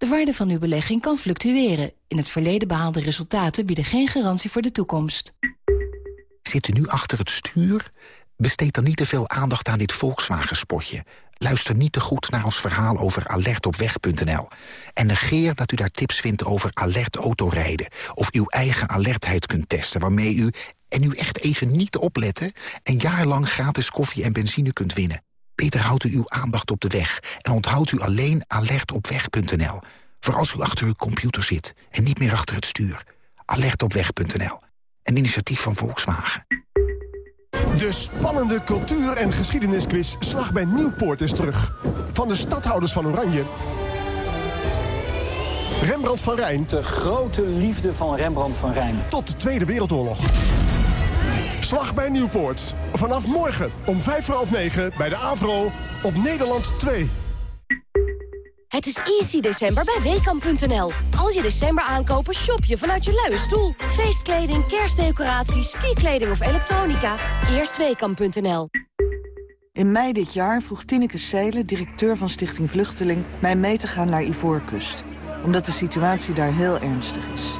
[SPEAKER 6] De waarde van uw belegging kan fluctueren. In het verleden behaalde resultaten bieden geen garantie voor de toekomst.
[SPEAKER 23] Zit u nu achter het stuur? Besteed dan niet te veel aandacht aan dit Volkswagen-spotje. Luister niet te goed naar ons verhaal over alertopweg.nl. En negeer dat u daar tips vindt over alert autorijden... of uw eigen alertheid kunt testen waarmee u, en u echt even niet opletten... een jaar lang gratis koffie en benzine kunt winnen. Beter houdt u uw aandacht op de weg en onthoudt u alleen alertopweg.nl. Voor als u achter uw computer zit en niet meer achter het stuur. Alertopweg.nl. Een initiatief van Volkswagen.
[SPEAKER 24] De spannende cultuur- en geschiedenisquiz Slag bij Nieuwpoort is terug. Van de stadhouders van Oranje... Rembrandt van Rijn...
[SPEAKER 25] De grote liefde van Rembrandt van Rijn.
[SPEAKER 24] Tot de Tweede Wereldoorlog. Slag bij Nieuwpoort. Vanaf morgen om vijf voor half negen bij de AVRO op Nederland 2.
[SPEAKER 26] Het is easy december bij Weekamp.nl. Als je december aankopen, shop je vanuit je luie stoel. Feestkleding, kerstdecoraties, skikleding of elektronica. Eerst Weekamp.nl.
[SPEAKER 27] In mei dit jaar vroeg Tineke Seelen, directeur van Stichting Vluchteling... mij mee te gaan naar Ivoorkust. Omdat de situatie daar heel ernstig is.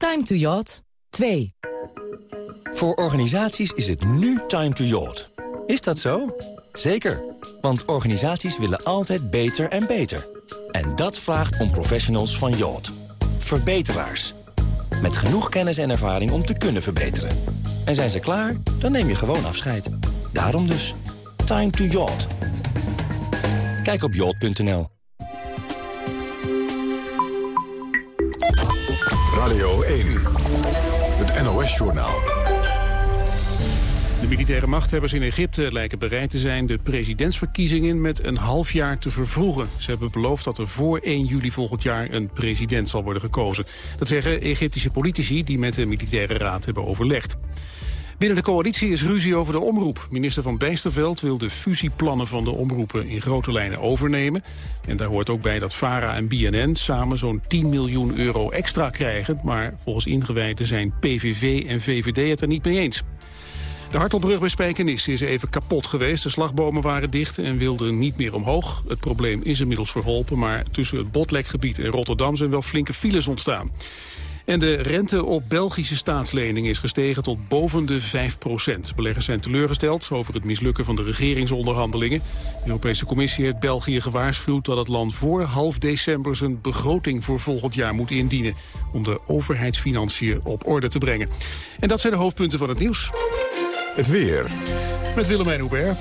[SPEAKER 28] Time to yacht 2. Voor organisaties is het nu time to yacht. Is dat zo? Zeker, want organisaties willen altijd beter en beter. En dat vraagt om professionals van Yacht. Verbeteraars. Met genoeg kennis en ervaring om te kunnen verbeteren. En zijn ze klaar, dan neem je gewoon afscheid. Daarom dus, time to Yacht. Kijk op yacht.nl.
[SPEAKER 29] De militaire machthebbers in Egypte lijken bereid te zijn de presidentsverkiezingen met een half jaar te vervroegen. Ze hebben beloofd dat er voor 1 juli volgend jaar een president zal worden gekozen. Dat zeggen Egyptische politici die met de militaire raad hebben overlegd. Binnen de coalitie is ruzie over de omroep. Minister van Bijsterveld wil de fusieplannen van de omroepen in grote lijnen overnemen. En daar hoort ook bij dat VARA en BNN samen zo'n 10 miljoen euro extra krijgen. Maar volgens ingewijden zijn PVV en VVD het er niet mee eens. De Hartelbrug bij Spijkenis is even kapot geweest. De slagbomen waren dicht en wilden niet meer omhoog. Het probleem is inmiddels verholpen, maar tussen het Botlekgebied en Rotterdam zijn wel flinke files ontstaan. En de rente op Belgische staatsleningen is gestegen tot boven de 5 procent. Beleggers zijn teleurgesteld over het mislukken van de regeringsonderhandelingen. De Europese Commissie heeft België gewaarschuwd dat het land voor half december zijn begroting voor volgend jaar moet indienen. Om de overheidsfinanciën op orde te brengen. En dat zijn de hoofdpunten van het nieuws. Het weer. Met Willemijn Hubert.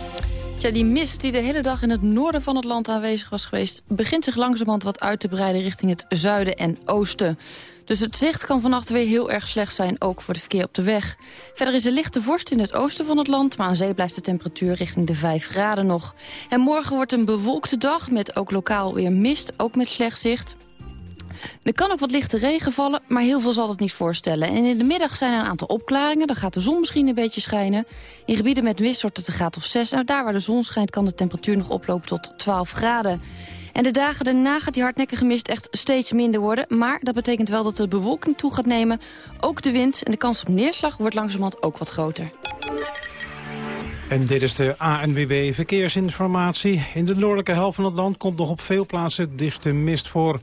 [SPEAKER 30] Tja, die mist die de hele dag in het noorden van het land aanwezig was geweest... begint zich langzamerhand wat uit te breiden richting het zuiden en oosten. Dus het zicht kan vannacht weer heel erg slecht zijn, ook voor het verkeer op de weg. Verder is er lichte vorst in het oosten van het land... maar aan zee blijft de temperatuur richting de 5 graden nog. En morgen wordt een bewolkte dag met ook lokaal weer mist, ook met slecht zicht. Er kan ook wat lichte regen vallen, maar heel veel zal het niet voorstellen. En in de middag zijn er een aantal opklaringen. Dan gaat de zon misschien een beetje schijnen. In gebieden met mist wordt het een graad of 6. Nou, daar waar de zon schijnt kan de temperatuur nog oplopen tot 12 graden. En de dagen daarna gaat die hardnekkige mist echt steeds minder worden. Maar dat betekent wel dat de bewolking toe gaat nemen. Ook de wind en de kans op neerslag wordt langzamerhand ook wat groter.
[SPEAKER 3] En dit is de ANWB Verkeersinformatie. In de noordelijke helft van het land komt nog op veel plaatsen dichte mist voor.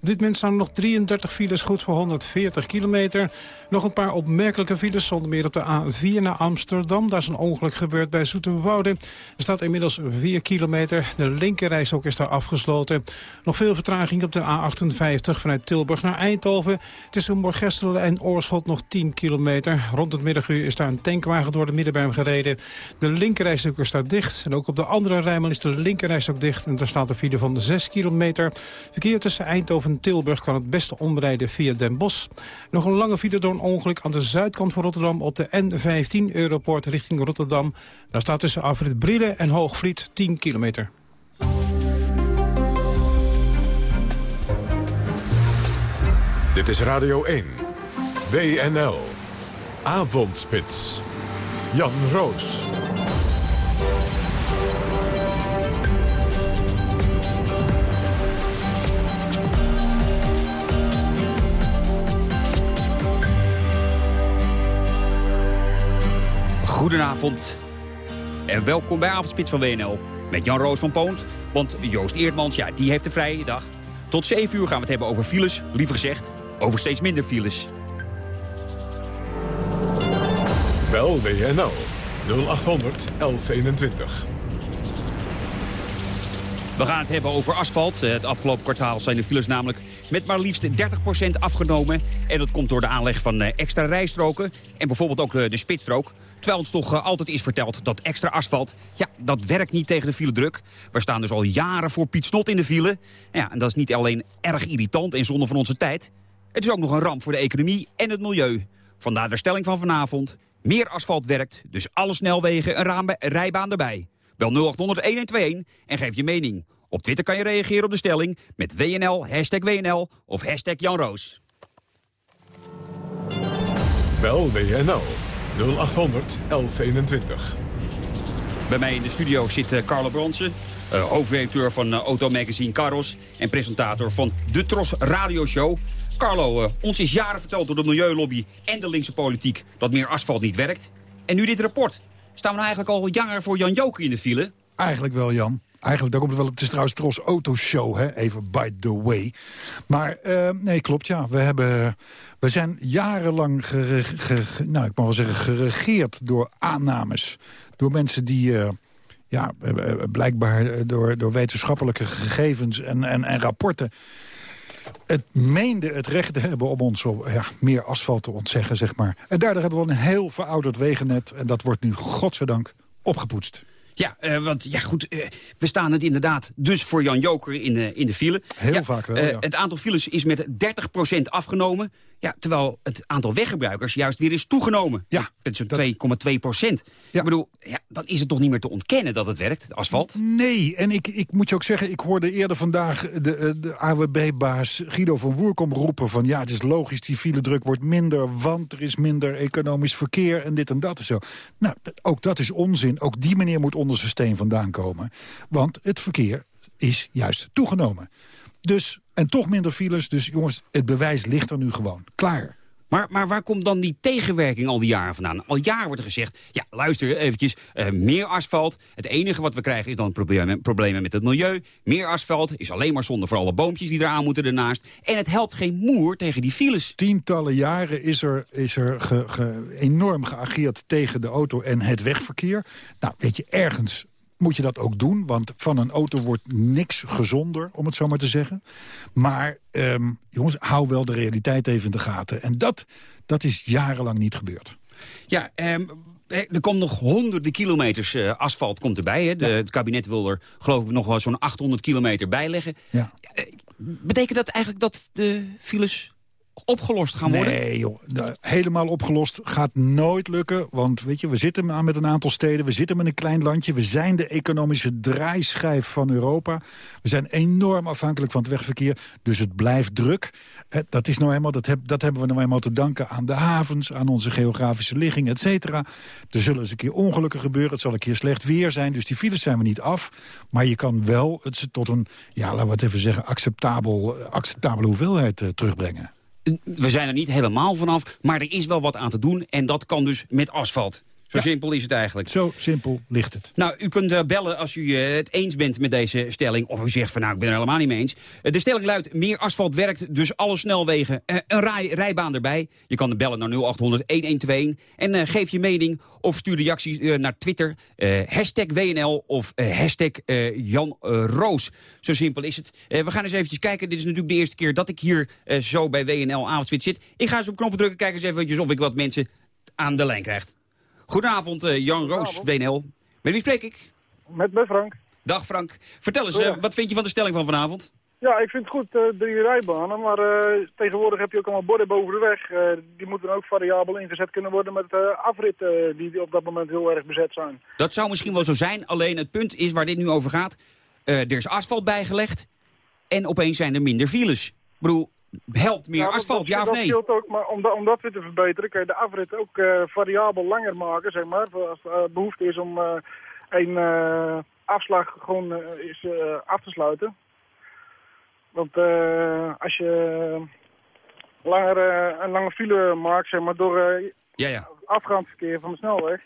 [SPEAKER 3] Op dit moment staan er nog 33 files, goed voor 140 kilometer. Nog een paar opmerkelijke files, zonder meer op de A4 naar Amsterdam. Daar is een ongeluk gebeurd bij Zoeterwoude. Er staat inmiddels 4 kilometer. De linkerrijstok is daar afgesloten. Nog veel vertraging op de A58 vanuit Tilburg naar Eindhoven. Tussen Morgestel en Oorschot nog 10 kilometer. Rond het middaguur is daar een tankwagen door de middenberm gereden. De linkerrijstok is daar dicht. En ook op de andere rijman is de linkerrijstok dicht. En daar staat een file van 6 kilometer. Verkeer tussen Eindhoven Tilburg kan het beste omrijden via Den Bosch. Nog een lange file door een ongeluk aan de zuidkant van Rotterdam... op de N15 Europoort richting Rotterdam. Daar staat tussen Afrit Brielen en Hoogvliet 10 kilometer.
[SPEAKER 1] Dit is Radio 1. WNL. Avondspits. Jan Roos.
[SPEAKER 22] Goedenavond en welkom bij Avondspits van WNL. Met Jan Roos van Poont, want Joost Eerdmans, ja, die heeft een vrije dag. Tot 7 uur gaan we het hebben over files, liever gezegd, over steeds minder files.
[SPEAKER 1] Bel WNL 0800 1121.
[SPEAKER 22] We gaan het hebben over asfalt. Het afgelopen kwartaal zijn de files namelijk met maar liefst 30% afgenomen. En dat komt door de aanleg van eh, extra rijstroken en bijvoorbeeld ook eh, de spitsstrook. Terwijl ons toch altijd is verteld dat extra asfalt, ja, dat werkt niet tegen de file druk. We staan dus al jaren voor Piet Snot in de file. Ja, en dat is niet alleen erg irritant en zonde van onze tijd. Het is ook nog een ramp voor de economie en het milieu. Vandaar de stelling van vanavond. Meer asfalt werkt, dus alle snelwegen een rijbaan erbij. Bel 0800 1121 en geef je mening. Op Twitter kan je reageren op de stelling met WNL, hashtag WNL of hashtag Jan Roos.
[SPEAKER 1] Bel WNL 0800 1121.
[SPEAKER 22] Bij mij in de studio zit uh, Carlo Bronsen, uh, hoofdredacteur van uh, Automagazine Carros... en presentator van de Tros Radioshow. Carlo, ons is jaren verteld door de milieulobby en de linkse politiek... dat meer asfalt niet werkt. En nu dit rapport. Staan we nou eigenlijk al jaren voor Jan Joker in de file?
[SPEAKER 31] Eigenlijk wel, Jan. Eigenlijk, daar komt het wel op. Trouwens Tros Autoshow, hè? even by the way. Maar uh, nee, klopt, ja. We, hebben, we zijn jarenlang nou, ik mag wel zeggen, geregeerd door aannames. Door mensen die... Uh, ja, blijkbaar door, door wetenschappelijke gegevens en, en, en rapporten het meende het recht te hebben om ons ja, meer asfalt te ontzeggen, zeg maar. En daardoor hebben we een heel verouderd wegennet. En dat wordt nu, godzijdank, opgepoetst.
[SPEAKER 22] Ja, uh, want ja, goed, uh, we staan het inderdaad dus voor Jan Joker in, uh, in de file.
[SPEAKER 31] Heel
[SPEAKER 22] ja,
[SPEAKER 31] vaak wel, ja.
[SPEAKER 22] Het aantal files is met 30% afgenomen. Ja, terwijl het aantal weggebruikers juist weer is toegenomen.
[SPEAKER 31] Ja.
[SPEAKER 22] Het is 2,2 procent. Ja. Ik bedoel, ja, dan is het toch niet meer te ontkennen dat het werkt, asfalt?
[SPEAKER 31] Nee, en ik, ik moet je ook zeggen, ik hoorde eerder vandaag de, de AWB-baas Guido van Woerkom roepen van... ja, het is logisch, die file-druk wordt minder, want er is minder economisch verkeer en dit en dat en zo. Nou, ook dat is onzin. Ook die meneer moet onder zijn steen vandaan komen. Want het verkeer is juist toegenomen. Dus, en toch minder files. Dus jongens, het bewijs ligt er nu gewoon. Klaar.
[SPEAKER 22] Maar, maar waar komt dan die tegenwerking al die jaren vandaan? Al jaar wordt er gezegd, ja luister eventjes, uh, meer asfalt. Het enige wat we krijgen is dan problemen, problemen met het milieu. Meer asfalt is alleen maar zonde voor alle boompjes die eraan moeten ernaast. En het helpt geen moer tegen die files.
[SPEAKER 31] Tientallen jaren is er, is er enorm geageerd tegen de auto en het wegverkeer. Nou, weet je, ergens moet je dat ook doen. Want van een auto wordt niks gezonder, om het zo maar te zeggen. Maar um, jongens, hou wel de realiteit even in de gaten. En dat, dat is jarenlang niet gebeurd.
[SPEAKER 22] Ja, um, er komt nog honderden kilometers uh, asfalt komt erbij. Hè? De, ja. Het kabinet wil er geloof ik nog wel zo'n 800 kilometer bijleggen.
[SPEAKER 31] Ja.
[SPEAKER 22] Betekent dat eigenlijk dat de files opgelost gaan worden?
[SPEAKER 31] Nee, joh. helemaal opgelost gaat nooit lukken. Want weet je, we zitten met een aantal steden. We zitten met een klein landje. We zijn de economische draaischijf van Europa. We zijn enorm afhankelijk van het wegverkeer. Dus het blijft druk. Dat, is nou eenmaal, dat, dat hebben we nou eenmaal te danken aan de havens... aan onze geografische ligging, et cetera. Er zullen eens een keer ongelukken gebeuren. Het zal een keer slecht weer zijn. Dus die files zijn we niet af. Maar je kan wel het tot een, ja, laten we het even zeggen... acceptabel, acceptabele hoeveelheid uh, terugbrengen
[SPEAKER 22] we zijn er niet helemaal vanaf, maar er is wel wat aan te doen. En dat kan dus met asfalt. Zo ja. simpel is het eigenlijk.
[SPEAKER 31] Zo simpel ligt het.
[SPEAKER 22] Nou, u kunt uh, bellen als u uh, het eens bent met deze stelling. Of u zegt van nou, ik ben er helemaal niet mee eens. Uh, de stelling luidt, meer asfalt werkt, dus alle snelwegen een rij, rijbaan erbij. Je kan bellen naar 0800-1121 en geef je mening of stuur reacties naar Twitter. hashtag WNL of hashtag Jan Roos. Zo simpel is het. we gaan eens eventjes kijken. Dit is natuurlijk de eerste keer dat ik hier zo bij WNL avondspit zit. Ik ga eens op knoppen drukken, kijken eens even of ik wat mensen aan de lijn krijg. Goedenavond, uh, Jan Roos, WNL. Met wie spreek ik?
[SPEAKER 32] Met, met Frank.
[SPEAKER 22] Dag Frank. Vertel eens, uh, wat vind je van de stelling van vanavond?
[SPEAKER 32] Ja, ik vind het goed, uh, drie rijbanen, maar tegenwoordig heb je ook allemaal borden boven de weg. die moeten ook variabel ingezet kunnen worden met afritten die, die op dat moment heel erg bezet zijn.
[SPEAKER 22] Dat zou misschien wel zo zijn, alleen het punt is waar dit nu over gaat. er is asfalt bijgelegd en opeens zijn er minder files. Ik bedoel, helpt meer
[SPEAKER 32] ja,
[SPEAKER 22] asfalt, ja of nee?
[SPEAKER 32] Dat ook, maar om, om dat weer te verbeteren kun je de afrit ook uh, variabel langer maken, zeg maar. Als er uh, behoefte is om uh, een afslag gewoon is, af te sluiten. Want als je langer, een lange file maakt, zeg maar, door
[SPEAKER 22] ja, ja.
[SPEAKER 32] afgaand verkeer van de snelweg...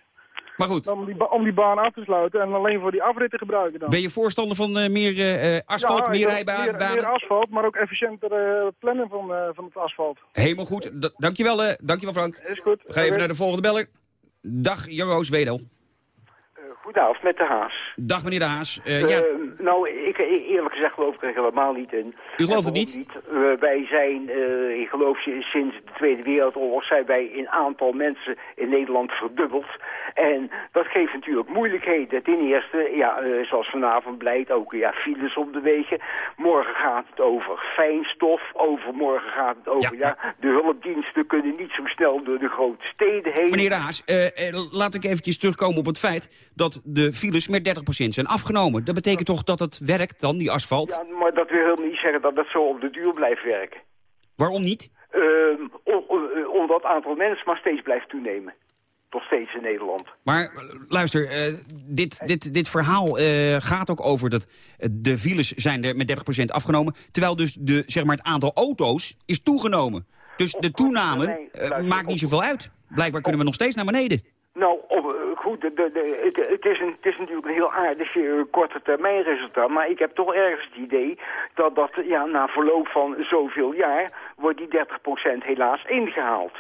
[SPEAKER 22] Maar goed.
[SPEAKER 32] Om die, om die baan af te sluiten en alleen voor die afrit te gebruiken dan.
[SPEAKER 22] Ben je voorstander van uh, meer uh, asfalt,
[SPEAKER 32] ja,
[SPEAKER 22] meer rijbanen?
[SPEAKER 32] Meer, meer, asfalt, maar ook efficiënter plannen van, van het asfalt.
[SPEAKER 22] Helemaal goed. D dankjewel, dankjewel Frank.
[SPEAKER 32] Is goed.
[SPEAKER 22] We gaan even naar de volgende beller. Dag Joroos Wedel.
[SPEAKER 33] Goedenavond met de Haas.
[SPEAKER 22] Dag meneer De Haas. Uh, ja.
[SPEAKER 33] nou, ik, eerlijk gezegd geloof ik er helemaal niet in.
[SPEAKER 22] U gelooft het niet?
[SPEAKER 33] niet. wij zijn, ik geloof sinds de Tweede Wereldoorlog zijn wij in aantal mensen in Nederland verdubbeld. En dat geeft natuurlijk moeilijkheden. Ten eerste, ja, zoals vanavond blijkt, ook ja, files op de wegen. Morgen gaat het over fijnstof. Overmorgen gaat het over, ja, ja de hulpdiensten kunnen niet zo snel door de grote steden heen.
[SPEAKER 22] Meneer Haas, laat ik eventjes terugkomen op het feit dat de files met 30% zijn afgenomen. Dat betekent toch dat het werkt dan, die asfalt?
[SPEAKER 33] Ja, maar dat wil helemaal niet zeggen dat dat zo op de duur blijft werken.
[SPEAKER 22] Waarom niet?
[SPEAKER 33] Uh, omdat het aantal mensen maar steeds blijft toenemen. Toch steeds in Nederland.
[SPEAKER 22] Maar luister, uh, dit, dit, dit verhaal uh, gaat ook over dat de files zijn er met 30% afgenomen. Terwijl dus de, zeg maar, het aantal auto's is toegenomen. Dus de toename maakt niet zoveel uit. Blijkbaar kunnen we nog steeds naar beneden.
[SPEAKER 33] Nou, op, het, het, is een, het is natuurlijk een heel aardig uh, korte termijn resultaat. Maar ik heb toch ergens het idee dat, dat ja, na verloop van zoveel jaar... wordt die 30% helaas ingehaald.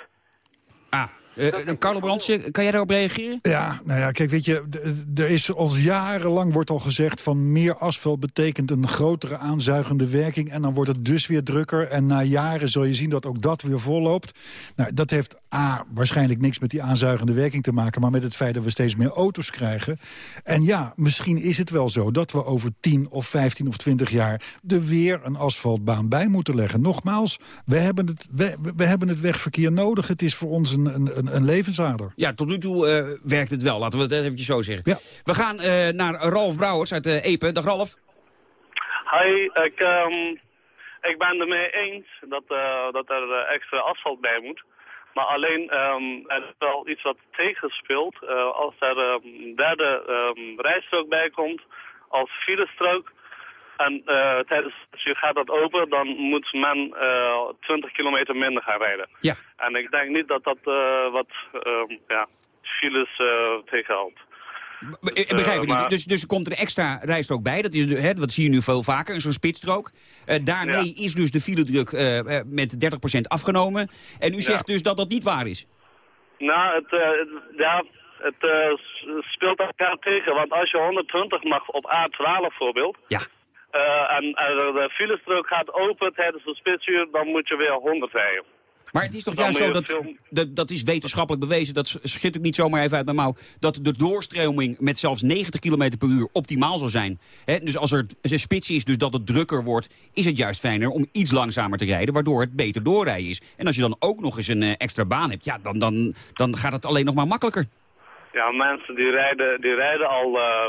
[SPEAKER 22] Ah, uh, Carlo Brandsen, kan jij daarop reageren?
[SPEAKER 31] Ja, nou ja, kijk, weet je, er is al jarenlang wordt al gezegd van meer asfalt betekent een grotere aanzuigende werking en dan wordt het dus weer drukker en na jaren zul je zien dat ook dat weer volloopt. Nou, dat heeft A, waarschijnlijk niks met die aanzuigende werking te maken... maar met het feit dat we steeds meer auto's krijgen. En ja, misschien is het wel zo dat we over 10 of 15 of 20 jaar... er weer een asfaltbaan bij moeten leggen. Nogmaals, we hebben het, we, we hebben het wegverkeer nodig. Het is voor ons een, een, een levensader.
[SPEAKER 22] Ja, tot nu toe uh, werkt het wel. Laten we het eventjes zo zeggen. Ja. We gaan uh, naar Ralf Brouwers uit uh, Epe. Dag Ralf.
[SPEAKER 34] Hi, ik, um, ik ben het ermee eens dat, dat er extra asfalt bij moet. Maar alleen um, er is wel iets wat tegenspeelt. Uh, als er een um, derde um, rijstrook bij komt, als filestrook... En uh, tijdens je gaat dat open, dan moet men uh, 20 kilometer minder gaan rijden.
[SPEAKER 22] Ja.
[SPEAKER 34] En ik denk niet dat dat uh, wat ja, files tegenhoudt.
[SPEAKER 22] Ik begrijp het niet. Dus, dus komt er een extra rijstrook bij. Dat, is, hè, dat zie je nu veel vaker, zo'n spitsstrook. Uh, daarmee is dus de filedruk uh, met 30% afgenomen. En u ja. zegt dus dat dat niet waar is?
[SPEAKER 34] Nou, het, ja, het speelt elkaar tegen. Want als je 120 mag op A12 bijvoorbeeld...
[SPEAKER 22] Ja.
[SPEAKER 34] En de filestrook gaat open tijdens de spitsuur, dan moet je weer 100 rijden.
[SPEAKER 22] Maar het is toch juist zo, dat, dat, dat is wetenschappelijk bewezen, dat schiet ik niet zomaar even uit mijn mouw, dat de doorstroming met zelfs 90 km per uur optimaal zal zijn. dus als er een spits is, dus dat het drukker wordt, is het juist fijner om iets langzamer te rijden, waardoor het beter doorrijden is. En als je dan ook nog eens een uh, extra baan hebt, ja, dan, dan, dan gaat het alleen nog maar makkelijker.
[SPEAKER 34] Ja, mensen die rijden, die rijden al uh,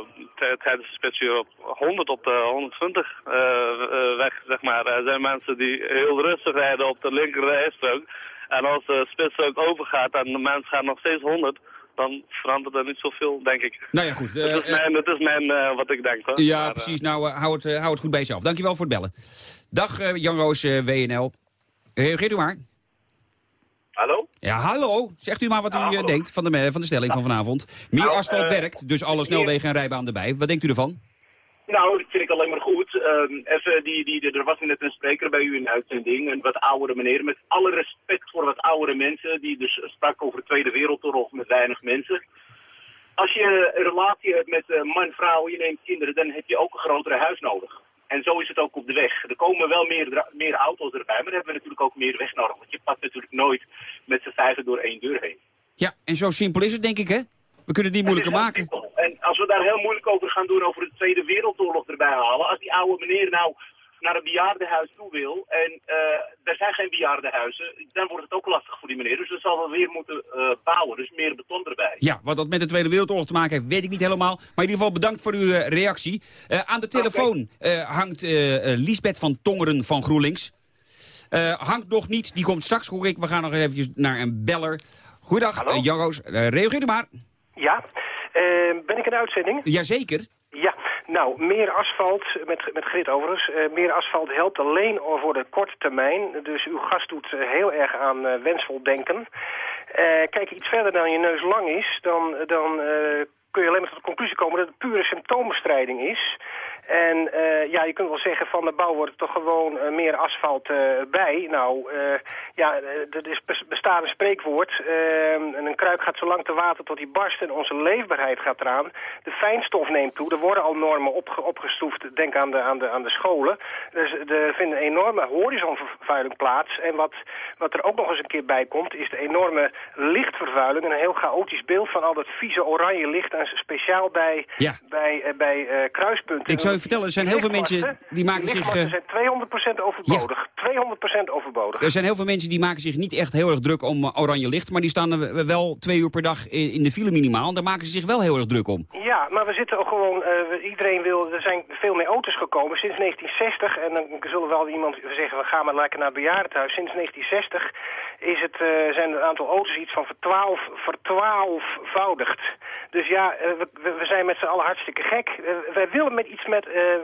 [SPEAKER 34] tijdens de spitsuur op 100 op de 120 uh, uh, weg, zeg maar. Er zijn mensen die heel rustig rijden op de linker rijstrook. En als de spitsstrook overgaat en de mensen gaan nog steeds 100, dan verandert er niet zoveel, denk ik.
[SPEAKER 22] Nou ja, goed.
[SPEAKER 34] dat is mijn, dat is mijn wat ik denk. Hoor.
[SPEAKER 22] Ja, maar, precies. Nou, hou, het, hou het goed bij jezelf. Dankjewel voor het bellen. Dag Jan Roos, WNL. Reageer u maar.
[SPEAKER 34] Hallo?
[SPEAKER 22] Ja, hallo. Zegt u maar wat u
[SPEAKER 34] hallo.
[SPEAKER 22] denkt van de, van de stelling van vanavond. Meer
[SPEAKER 34] nou,
[SPEAKER 22] asfalt
[SPEAKER 34] uh,
[SPEAKER 22] werkt, dus alle snelwegen en rijbaan erbij. Wat denkt u ervan?
[SPEAKER 33] Nou, dat vind ik alleen maar goed. Um, even die, die, er was net een spreker bij u in de uitzending, een wat oudere meneer. Met alle respect voor wat oudere mensen, die dus sprak over de Tweede Wereldoorlog met weinig mensen. Als je een relatie hebt met uh, man, vrouw, je neemt kinderen, dan heb je ook een grotere huis nodig. En zo is het ook op de weg. Er komen wel meer, meer auto's erbij, maar dan hebben we natuurlijk ook meer weg nodig. Want je pakt natuurlijk nooit met z'n vijven door één deur heen.
[SPEAKER 22] Ja, en zo simpel is het denk ik, hè? We kunnen het niet moeilijker maken.
[SPEAKER 33] Simpel. En als we daar heel moeilijk over gaan doen, over de Tweede Wereldoorlog erbij halen... als die oude meneer nou naar een bejaardenhuis toe wil en uh, er zijn geen bejaardenhuizen, dan wordt het ook lastig voor die meneer. Dus dan zal we weer moeten uh, bouwen, dus meer beton erbij.
[SPEAKER 22] Ja, wat dat met de Tweede Wereldoorlog te maken heeft, weet ik niet helemaal. Maar in ieder geval bedankt voor uw uh, reactie. aan de telefoon okay. hangt Liesbeth van Tongeren van GroenLinks. hangt nog niet, die komt straks, hoor ik. We gaan nog even naar een beller. Goedendag, Jan Roos. reageer maar.
[SPEAKER 35] Ja, ben ik in de uitzending?
[SPEAKER 22] Jazeker.
[SPEAKER 35] Ja, nou, meer asfalt, met, met Grit overigens, uh, meer asfalt helpt alleen voor de korte termijn. Dus uw gast doet uh, heel erg aan uh, wensvol denken. kijk, iets verder dan je neus lang is, dan, dan kun je alleen maar tot de conclusie komen dat het pure symptoombestrijding is. En uh, ja, je kunt wel zeggen van de bouw wordt er toch gewoon uh, meer asfalt uh, bij. Nou, ja, dat is bestaat een spreekwoord. een kruik gaat zo lang te water tot hij barst en onze leefbaarheid gaat eraan. De fijnstof neemt toe. Er worden al normen opge opgestoefd. Denk aan de, aan de, aan de scholen. Dus er vindt een enorme horizonvervuiling plaats. En wat, wat er ook nog eens een keer bij komt, is de enorme lichtvervuiling. Een heel chaotisch beeld van al dat vieze oranje licht. En speciaal bij,
[SPEAKER 22] ja.
[SPEAKER 35] bij, bij kruispunten.
[SPEAKER 22] Ik zou je vertellen, er zijn heel veel mensen die maken zich...
[SPEAKER 35] Uh, zijn 200% overbodig. Ja. 200% overbodig.
[SPEAKER 22] Er zijn heel veel mensen die maken zich niet echt heel erg druk om uh, oranje licht. Maar die staan er wel twee uur per dag in, de file minimaal. Daar maken ze zich wel heel erg druk om.
[SPEAKER 35] Ja, maar we zitten ook gewoon... Uh, iedereen wil... Er zijn veel meer auto's gekomen sinds 1960. En dan zullen wel iemand zeggen, we gaan maar lekker naar het bejaardentehuis. Sinds 1960 is het, uh, zijn het aantal auto's iets van vertwaalf, vertwaalfvoudigd. Dus ja, we, we, zijn met z'n allen hartstikke gek. Wij willen met iets met,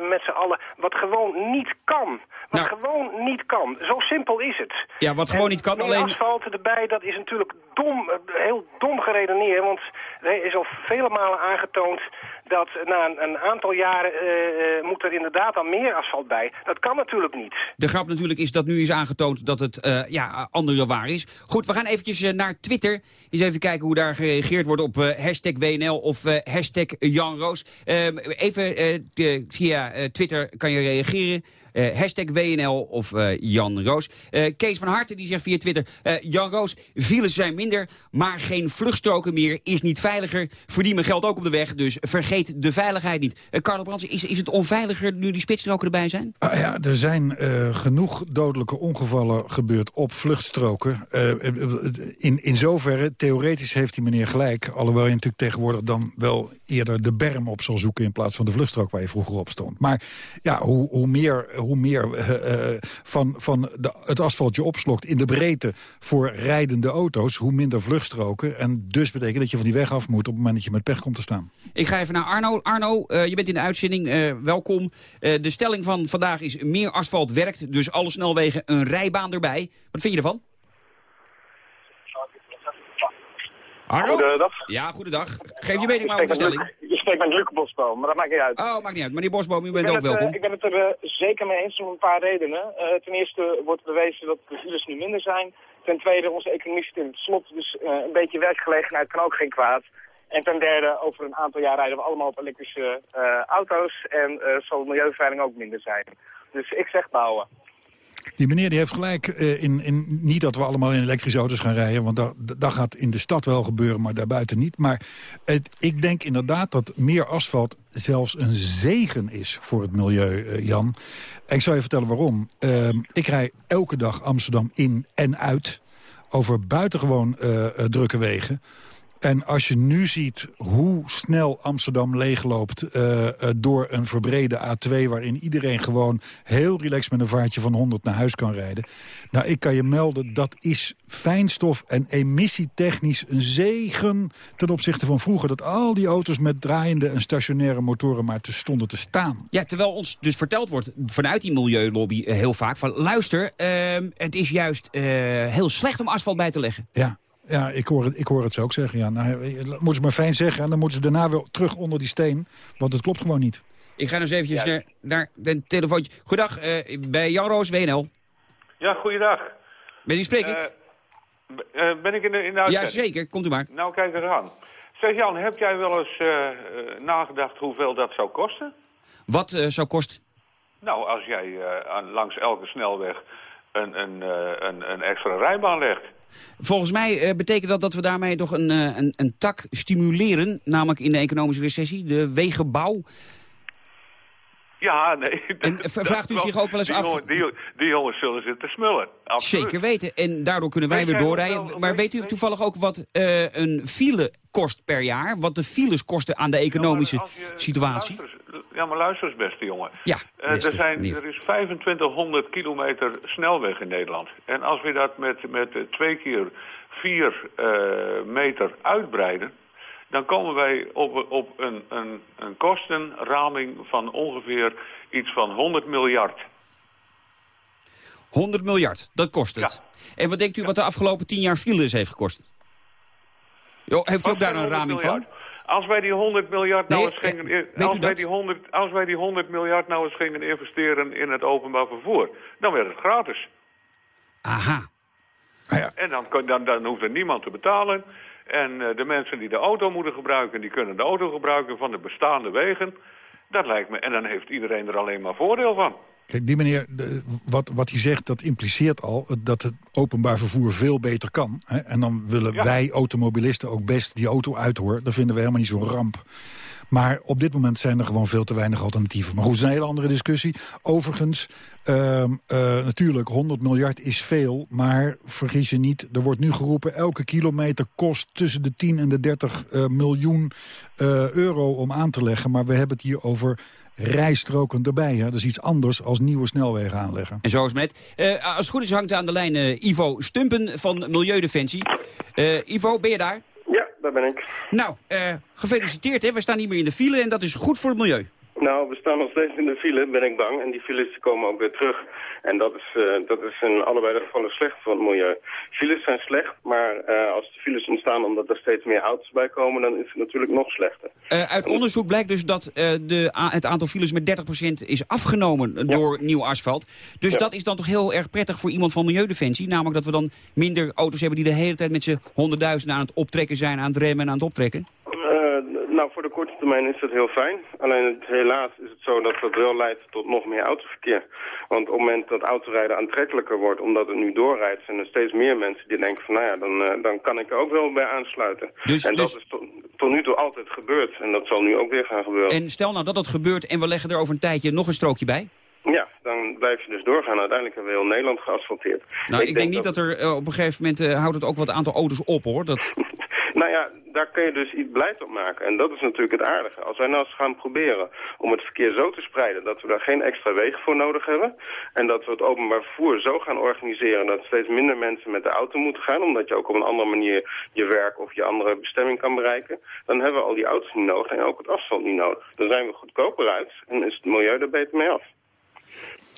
[SPEAKER 35] met z'n allen wat gewoon niet kan. Wat
[SPEAKER 22] Nou.
[SPEAKER 35] gewoon niet kan. Zo simpel is het.
[SPEAKER 22] Ja, wat gewoon niet kan, alleen-
[SPEAKER 35] asfalt erbij, dat is natuurlijk dom, heel dom geredeneerd. Want er is al vele malen aangetoond dat na een, een aantal jaren eh, eh, moet er inderdaad al meer asfalt bij. Dat kan natuurlijk niet.
[SPEAKER 22] De grap natuurlijk is dat nu is aangetoond dat het eh, ja, andere waar is. Goed, we gaan eventjes naar Twitter. Eens even kijken hoe daar gereageerd wordt op hashtag WNL of hashtag Jan Roos. Ehm, even via Twitter kan je reageren. Eh, hashtag WNL of eh, Jan Roos. Eh, Kees van Harten die zegt via Twitter... Jan Roos, files zijn minder, maar geen vluchtstroken meer is niet veiliger. Verdien mijn geld ook op de weg, dus vergeet de veiligheid niet. Carlo Brands, is, is het onveiliger nu die spitsstroken erbij zijn?
[SPEAKER 31] Ah ja, er zijn genoeg dodelijke ongevallen gebeurd op vluchtstroken. In, in zoverre, theoretisch heeft die meneer gelijk. Alhoewel je natuurlijk tegenwoordig dan wel eerder de berm op zal zoeken... in plaats van de vluchtstrook waar je vroeger op stond. Maar ja, hoe, hoe meer, hoe meer eh, eh, van, van de, het asfalt je opslokt in de breedte... voor rijdende auto's, hoe minder vluchtstroken. En dus betekent dat je van die weg af moet... op het moment dat je met pech komt te staan.
[SPEAKER 22] Ik ga even naar Arno. Arno, eh, je bent in de uitzending. welkom. De stelling van vandaag is meer asfalt werkt, dus alle snelwegen een rijbaan erbij. Wat vind je ervan? Arno?
[SPEAKER 36] Goedendag.
[SPEAKER 22] Ja, goedendag. Geef je mening maar over de stelling.
[SPEAKER 36] Je spreekt met Luc Bosboom, maar dat maakt niet uit.
[SPEAKER 22] Oh, maakt niet uit. Meneer Bosboom, u bent
[SPEAKER 36] ben
[SPEAKER 22] ook
[SPEAKER 36] het, eh,
[SPEAKER 22] welkom.
[SPEAKER 36] ik ben het er eh, zeker mee eens om een paar redenen. Eh, ten eerste wordt bewezen dat de files nu minder zijn. Ten tweede, onze economie zit in het slot, dus een beetje werkgelegenheid kan ook geen kwaad. En ten derde, over een aantal jaar rijden we allemaal op elektrische auto's en zal de milieuvervuiling ook minder zijn. Dus ik zeg bouwen.
[SPEAKER 31] Die meneer die heeft gelijk eh, in, in niet dat we allemaal in elektrische auto's gaan rijden. Want dat, gaat in de stad wel gebeuren, maar daarbuiten niet. Maar het, ik denk inderdaad dat meer asfalt zelfs een zegen is voor het milieu, eh, Jan. En ik zal je vertellen waarom. Ehm, ik rij elke dag Amsterdam in en uit over buitengewoon eh, drukke wegen. En als je nu ziet hoe snel Amsterdam leegloopt eh, eh, door een verbrede A2... waarin iedereen gewoon heel relaxed met een vaartje van 100 naar huis kan rijden. Nou, ik kan je melden, dat is fijnstof en emissietechnisch een zegen... ten opzichte van vroeger, dat al die auto's met draaiende en stationaire motoren maar te stonden te staan.
[SPEAKER 22] Ja, terwijl ons dus verteld wordt vanuit die milieulobby eh, heel vaak van... luister, ehm, het is juist heel slecht om asfalt bij te leggen.
[SPEAKER 31] Ja. Ja, ik hoor, het, ik hoor het ze ook zeggen. Ja, nou, eh, moeten ze maar fijn zeggen en dan moeten ze daarna weer terug onder die steen. Want het klopt gewoon niet.
[SPEAKER 22] Ik ga dus eventjes naar, naar de telefoontje. Goedendag, eh, bij Jan Roos, WNL.
[SPEAKER 37] Ja, goeiedag.
[SPEAKER 22] Met wie spreek ik?
[SPEAKER 37] Eh, eh, ben ik in de, in de uitzending?
[SPEAKER 22] ja, zeker. Komt u maar.
[SPEAKER 37] Nou, kijk eens aan. Zeg Jan, heb jij wel eens eh, eh, nagedacht hoeveel dat zou kosten?
[SPEAKER 22] Wat eh, zou kosten?
[SPEAKER 37] Nou, als jij eh, langs elke snelweg een, een, eh, een, een extra rijbaan legt.
[SPEAKER 22] Volgens mij eh, betekent dat dat we daarmee toch een, eh, een, een tak stimuleren, namelijk in de economische recessie, de wegenbouw.
[SPEAKER 37] Ja, nee.
[SPEAKER 22] En vraagt u zich ook wel eens
[SPEAKER 37] die
[SPEAKER 22] af-
[SPEAKER 37] jongen- die, die jongens zullen zitten smullen. Absoluut.
[SPEAKER 22] Zeker weten. En daardoor kunnen wij weer doorrijden.
[SPEAKER 37] wel-
[SPEAKER 22] maar weet u toevallig ook wat eh, een file kost per jaar? Wat de files kosten aan de economische
[SPEAKER 37] je-
[SPEAKER 22] situatie?
[SPEAKER 37] ja, maar luister eens, beste jongen.
[SPEAKER 22] Ja,
[SPEAKER 37] Eh, er, zijn,
[SPEAKER 22] meneer.
[SPEAKER 37] er is 2500 kilometer snelweg in Nederland. En als we dat met, met twee keer vier eh, meter uitbreiden... dan komen wij op, op een, een, een kostenraming van ongeveer iets van 100 miljard.
[SPEAKER 22] 100 miljard, dat kost het. En wat denkt u wat de afgelopen 10 jaar files heeft gekost? Jo, heeft u ook daar een raming van?
[SPEAKER 37] Als wij die 100 miljard nou
[SPEAKER 22] Nee,
[SPEAKER 37] eens gingen,
[SPEAKER 22] eh,
[SPEAKER 37] als wij die 100, als wij die 100 miljard nou eens gingen investeren in het openbaar vervoer, dan werd het gratis.
[SPEAKER 22] Aha.
[SPEAKER 37] En dan, dan, dan hoeft er niemand te betalen. En eh, de mensen die de auto moeten gebruiken, die kunnen de auto gebruiken van de bestaande wegen. Dat lijkt me. En dan heeft iedereen er alleen maar voordeel van.
[SPEAKER 31] Kijk, die meneer, de- wat, wat hij zegt, dat impliceert al dat het openbaar vervoer veel beter kan. Hè? En dan willen
[SPEAKER 37] Ja.
[SPEAKER 31] wij automobilisten ook best die auto uithoor. Dat vinden we helemaal niet zo'n ramp. Maar op dit moment zijn er gewoon veel te weinig alternatieven. Maar goed, het is een hele andere discussie. Overigens, ehm, eh, natuurlijk, 100 miljard is veel. Maar vergis je niet, er wordt nu geroepen... elke kilometer kost tussen de 10 en de 30 eh, miljoen eh, euro om aan te leggen. Maar we hebben het hier over rijstroken erbij. Hè? Dat is iets anders als nieuwe snelwegen aanleggen.
[SPEAKER 22] En zo is met. Als het goed is hangt aan de lijn Ivo Stumpen van Milieudefensie. Ivo, ben je daar? Nou, eh, gefeliciteerd hè. We staan niet meer in de file en dat is goed voor het milieu.
[SPEAKER 38] Nou, we staan nog steeds in de file, ben ik bang. En die files komen ook weer terug. En dat is, eh, dat is in allebei de gevallen slecht voor het milieu. Files zijn slecht, maar eh, als de files ontstaan omdat er steeds meer auto's bij komen... dan is het natuurlijk nog slechter.
[SPEAKER 22] Eh, uit onderzoek blijkt dus dat de, het aantal files met 30% is afgenomen door nieuw asfalt. Dus
[SPEAKER 38] Ja.
[SPEAKER 22] dat is dan toch heel erg prettig voor iemand van Milieudefensie. Namelijk dat we dan minder auto's hebben die de hele tijd met z'n honderdduizenden aan het optrekken zijn, aan het remmen en aan het optrekken.
[SPEAKER 38] Nou, voor de korte termijn is dat heel fijn. Alleen het, helaas is het zo dat dat wel leidt tot nog meer autoverkeer. Want op het moment dat autorijden aantrekkelijker wordt, omdat het nu doorrijdt... zijn er steeds meer mensen die denken van, nou ja, dan, eh, dan kan ik er ook wel bij aansluiten.
[SPEAKER 22] Dus-
[SPEAKER 38] en
[SPEAKER 22] dus-
[SPEAKER 38] dat is tot, tot nu toe altijd gebeurd. En dat zal nu ook weer gaan gebeuren.
[SPEAKER 22] En stel nou dat dat gebeurt en we leggen er over een tijdje nog een strookje bij.
[SPEAKER 38] Ja, dan blijf je dus doorgaan. Uiteindelijk hebben we heel Nederland geasfalteerd.
[SPEAKER 22] Nou, ik, denk, niet dat, er eh, op een gegeven moment eh, houdt het ook wat aantal auto's op hoor. Dat...
[SPEAKER 38] Nou ja, daar kun je dus iets beleid op maken. En dat is natuurlijk het aardige. Als wij nou eens gaan proberen om het verkeer zo te spreiden... dat we daar geen extra wegen voor nodig hebben... en dat we het openbaar vervoer zo gaan organiseren... dat steeds minder mensen met de auto moeten gaan... omdat je ook op een andere manier je werk of je andere bestemming kan bereiken... dan hebben we al die auto's niet nodig en ook het asfalt niet nodig. Dan zijn we goedkoper uit en is het milieu er beter mee af.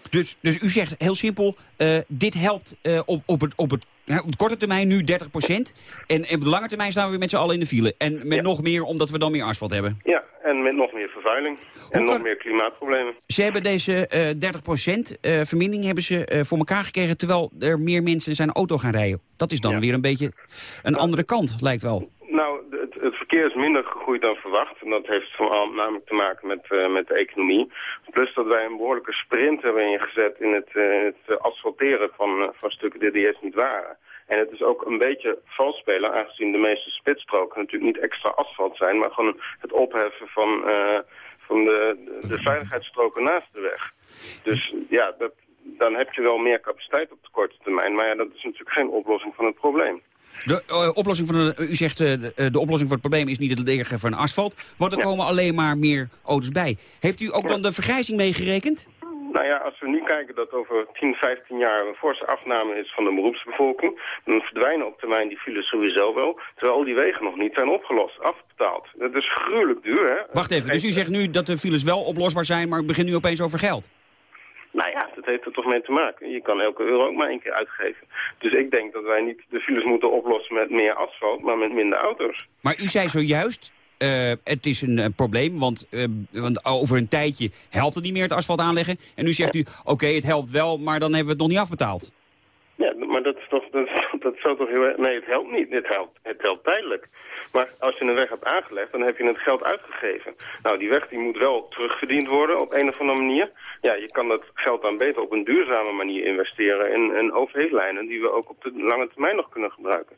[SPEAKER 22] Dus, dus u zegt heel simpel, eh, dit helpt eh, op, op, het, op, op de korte termijn nu 30 En, en op de lange termijn staan we weer met z'n allen in de file. En met nog meer, omdat we dan meer asfalt hebben.
[SPEAKER 38] Ja, en met nog meer vervuiling en nog meer klimaatproblemen.
[SPEAKER 22] Ze hebben deze eh 30% eh, vermindering hebben ze, eh, voor elkaar gekregen... terwijl er meer mensen zijn auto gaan rijden. Dat is dan weer een beetje een andere kant, lijkt wel.
[SPEAKER 38] Nou, verkeer is minder gegroeid dan verwacht. En dat heeft vooral namelijk te maken met, eh, met de economie. Plus dat wij een behoorlijke sprint hebben ingezet in het, eh, het eh, asfalteren van, van stukken die er eerst niet waren. En het is ook een beetje vals spelen, aangezien de meeste spitsstroken natuurlijk niet extra asfalt zijn, maar gewoon het opheffen van, van de, de, de veiligheidsstroken naast de weg. Dus ja, dat, dan heb je wel meer capaciteit op de korte termijn. Maar ja, dat is natuurlijk geen oplossing van het probleem.
[SPEAKER 22] De eh, oplossing van de, u zegt, eh, de, de oplossing voor het probleem is niet het leggen van asfalt... want er komen alleen maar meer auto's bij. Heeft u ook dan de vergrijzing meegerekend?
[SPEAKER 38] Nou ja, als we nu kijken dat over 10, 15 jaar een forse afname is van de beroepsbevolking, dan verdwijnen op termijn die files sowieso wel, terwijl al die wegen nog niet zijn opgelost, afbetaald. Dat is gruwelijk duur, hè?
[SPEAKER 22] Wacht even, dus u zegt nu dat de files wel oplosbaar zijn... maar begint nu opeens over geld?
[SPEAKER 38] Nou ja, dat heeft er toch mee te maken. Je kan elke euro ook maar één keer uitgeven. Dus ik denk dat wij niet de files moeten oplossen met meer asfalt, maar met minder auto's.
[SPEAKER 22] Maar u zei zojuist, eh, het is een, eh, probleem, want, eh, want over een tijdje helpt het niet meer het asfalt aanleggen. En nu zegt u, oké, het helpt wel, maar dan hebben we het nog niet afbetaald.
[SPEAKER 38] Ja, maar dat is toch, dat, is- dat zou toch heel erg... Nee, het helpt niet. Het helpt, het helpt tijdelijk. Maar als je een weg hebt aangelegd, dan heb je het geld uitgegeven. Nou, die weg die moet wel terugverdiend worden op een of andere manier. Ja, je kan dat geld dan beter op een duurzame manier investeren in, in overheidlijnen die we ook op de lange termijn nog kunnen gebruiken.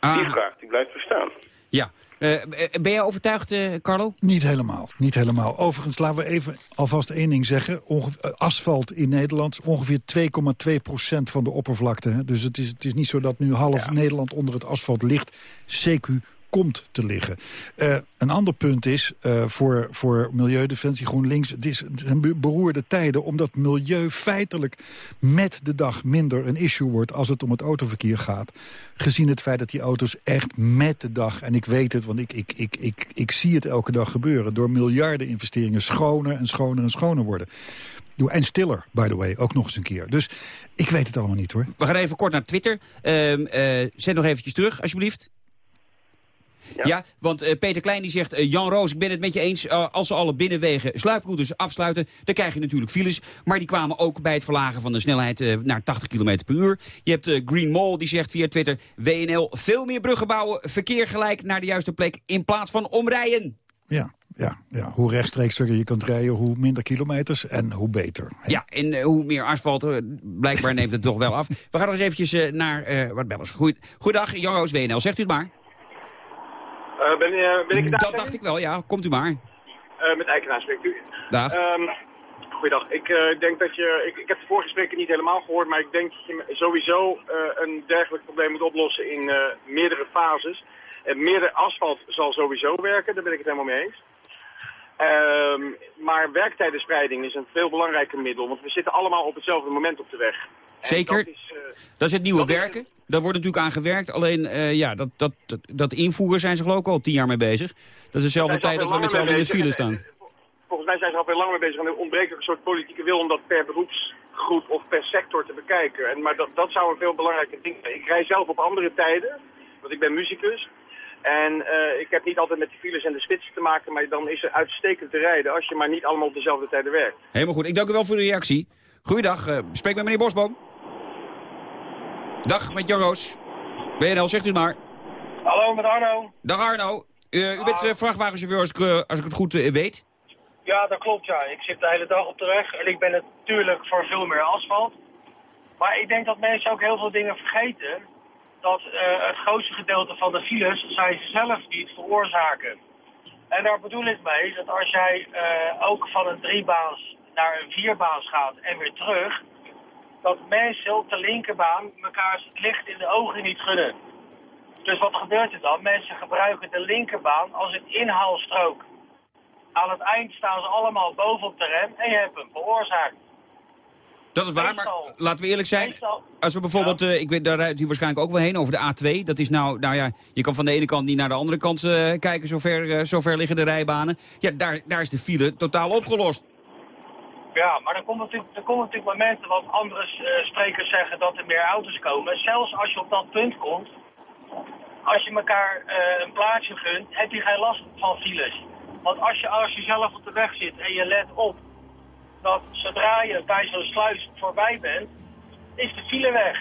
[SPEAKER 38] Die vraag die blijft bestaan.
[SPEAKER 22] Ja. Eh, ben jij overtuigd, eh, Carlo?
[SPEAKER 31] Niet helemaal, niet helemaal. Overigens, laten we even alvast één ding zeggen. Eh, asfalt in Nederland is ongeveer 2,2 procent van de oppervlakte. Hè? Dus het is, het is niet zo dat nu half Nederland onder het asfalt ligt. CQ komt te liggen. Eh, een ander punt is, eh, voor, voor Milieudefensie GroenLinks... het, is, be- beroerde tijden, omdat milieu feitelijk met de dag minder een issue wordt... als het om het autoverkeer gaat. Gezien het feit dat die auto's echt met de dag... en ik weet het, want ik, ik, ik, ik, ik zie het elke dag gebeuren... door miljarden investeringen schoner en schoner en schoner worden. En stiller, by the way, ook nog eens een keer. Dus ik weet het allemaal niet, hoor.
[SPEAKER 22] We gaan even kort naar Twitter. Ehm, eh, zet nog eventjes terug, alsjeblieft. Ja, want eh, Peter Klein die zegt, eh, Jan Roos, ik ben het met je eens. eh, als ze alle binnenwegen sluiproutes afsluiten, dan krijg je natuurlijk files. Maar die kwamen ook bij het verlagen van de snelheid eh, naar 80 km per uur. Je hebt eh, Green Mall, die zegt via Twitter, WNL, veel meer bruggen bouwen, verkeer gelijk naar de juiste plek in plaats van omrijden.
[SPEAKER 31] Ja, ja, ja. Hoe rechtstreekser je kunt rijden, hoe minder kilometers en hoe beter.
[SPEAKER 22] Ja, en hoe meer asfalt, blijkbaar neemt het toch wel af. We gaan nog eens eventjes naar eh, wat bellers. Goeie, goeiedag, Jan Roos WNL, zegt u het maar.
[SPEAKER 39] Eh, ben, eh, ben ik het
[SPEAKER 22] Dat dacht ik wel, ja. Komt u maar.
[SPEAKER 39] Eh, met Eikenaar spreekt u.
[SPEAKER 22] Dag.
[SPEAKER 39] Ehm goeiedag. Ik denk dat je... Ik, ik heb de vorige spreker niet helemaal gehoord, maar ik denk dat je sowieso een dergelijk probleem moet oplossen in meerdere fases. En meerdere asfalt zal sowieso werken, daar ben ik het helemaal mee eens. Ehm, maar werktijdenspreiding is een veel belangrijker middel, want we zitten allemaal op hetzelfde moment op de weg.
[SPEAKER 22] Zeker.
[SPEAKER 39] Dat is, eh,
[SPEAKER 22] Dat is het nieuwe werken. Daar wordt natuurlijk aan gewerkt. Alleen, eh, ja, dat, dat, dat, invoeren zijn ze geloof ik al tien jaar mee bezig. Dat is dezelfde tijd dat we met z'n allen in de file staan.
[SPEAKER 39] volgens mij zijn ze al veel langer mee bezig en er ontbreekt ook een soort politieke wil om dat per beroepsgroep of per sector te bekijken. En, maar dat, dat zou een veel belangrijker ding zijn. Ik rij zelf op andere tijden, want ik ben muzikus. En eh, ik heb niet altijd met de files en de spitsen te maken, maar dan is er uitstekend te rijden als je maar niet allemaal op dezelfde tijden werkt.
[SPEAKER 22] Helemaal goed. Ik dank u wel voor de reactie. Goeiedag. eh spreek met meneer Bosboom. Dag, met Jan Roos. WNL, zegt u het maar.
[SPEAKER 40] Hallo, met Arno.
[SPEAKER 22] Dag Arno. Eh, u bent eh, vrachtwagenchauffeur als ik, als ik het goed weet.
[SPEAKER 40] Ja, dat klopt, ja. Ik zit de hele dag op de weg en ik ben natuurlijk voor veel meer asfalt. Maar ik denk dat mensen ook heel veel dingen vergeten. Dat eh, het grootste gedeelte van de files zij ze zelf niet veroorzaken. En daar bedoel ik mee dat als jij eh, ook van een driebaans naar een vierbaans gaat en weer terug... dat mensen op de linkerbaan elkaar het licht in de ogen niet gunnen. Dus wat gebeurt er dan? Mensen gebruiken de linkerbaan als een inhaalstrook. Aan het eind staan ze allemaal boven op de rem en je hebt hem veroorzaakt.
[SPEAKER 22] Dat is waar, maar laten we eerlijk zijn.
[SPEAKER 40] Meestal.
[SPEAKER 22] Als we bijvoorbeeld, eh, ik weet, daar rijdt u waarschijnlijk ook wel heen over de A2. Dat is nou, nou ja, je kan van de ene kant niet naar de andere kant eh, kijken, zover, eh, zover liggen de rijbanen. Ja, daar, daar is de file totaal opgelost.
[SPEAKER 40] Ja, maar er komen natuurlijk, natuurlijk momenten wat andere sprekers zeggen dat er meer auto's komen. Zelfs als je op dat punt komt, als je elkaar een plaatsje gunt, heb je geen last van files. Want als je, als je zelf op de weg zit en je let op dat zodra je bij zo'n sluis voorbij bent, is de file weg.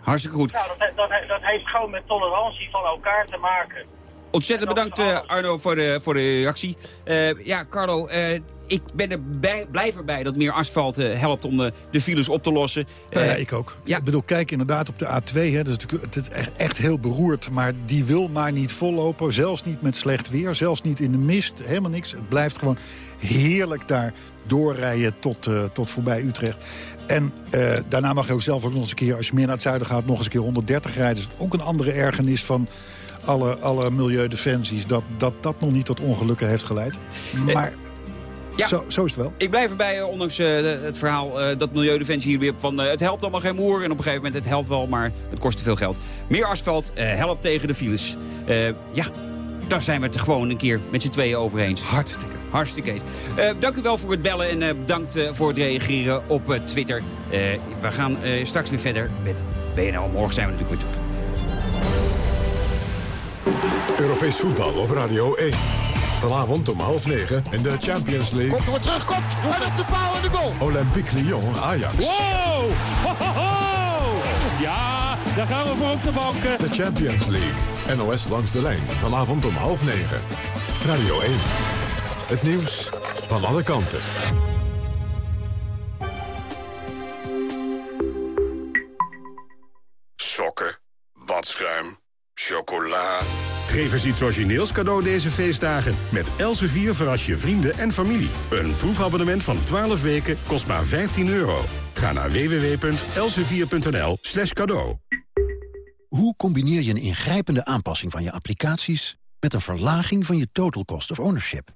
[SPEAKER 22] Hartstikke goed.
[SPEAKER 40] Nou, dat, dat, dat heeft gewoon met tolerantie van elkaar te maken.
[SPEAKER 22] Ontzettend bedankt eh, Arno voor de, voor de reactie. Eh, ja, Carlo, eh, ik ben er bij, blijf erbij dat meer asfalt eh, helpt om de, de files op te lossen.
[SPEAKER 31] Nou ja, ik ook. Ik bedoel, kijk inderdaad op de A2. Hè, dat is natuurlijk, het is echt heel beroerd. Maar die wil maar niet vollopen. Zelfs niet met slecht weer. Zelfs niet in de mist. Helemaal niks. Het blijft gewoon heerlijk daar doorrijden tot, eh, tot voorbij Utrecht. En eh, daarna mag je ook zelf ook nog eens een keer... als je meer naar het zuiden gaat, nog eens een keer 130 rijden. Dus ook een andere ergernis van alle, alle milieudefensies... Dat, dat dat nog niet tot ongelukken heeft geleid. Maar
[SPEAKER 22] Ja.
[SPEAKER 31] zo, zo is het wel.
[SPEAKER 22] Ik blijf erbij, eh, ondanks eh, het verhaal eh, dat Milieudefensie hier weer van... eh, het helpt allemaal geen moer en op een gegeven moment het helpt wel, maar het kost te veel geld. Meer asfalt eh, helpt tegen de files. Eh, ja, daar zijn we het er gewoon een keer met z'n tweeën over eens.
[SPEAKER 31] Hartstikke.
[SPEAKER 22] Hartstikke eens. Eh, dank u wel voor het bellen en eh, bedankt eh, voor het reageren op eh, Twitter. Eh, we gaan eh, straks weer verder met BNL. Morgen zijn we natuurlijk weer terug.
[SPEAKER 1] Europees voetbal op Radio 1. Vanavond om half negen in de Champions League.
[SPEAKER 41] Komt er weer terug, komt. En op de paal en de goal.
[SPEAKER 1] Olympique Lyon Ajax.
[SPEAKER 41] Wow! Ho, ho, ho! Ja, daar gaan we voor op de banken.
[SPEAKER 1] De Champions League. NOS langs de lijn. Vanavond om half negen. Radio 1. Het nieuws van alle kanten.
[SPEAKER 42] Sokken, badschuim, chocola.
[SPEAKER 43] Geef eens iets origineels cadeau deze feestdagen. Met Elsevier verras je vrienden en familie. Een proefabonnement van 12 weken kost maar 15 euro. Ga naar www.elsevier.nl slash cadeau.
[SPEAKER 7] Hoe combineer je een ingrijpende aanpassing van je applicaties... met een verlaging van je total cost of ownership?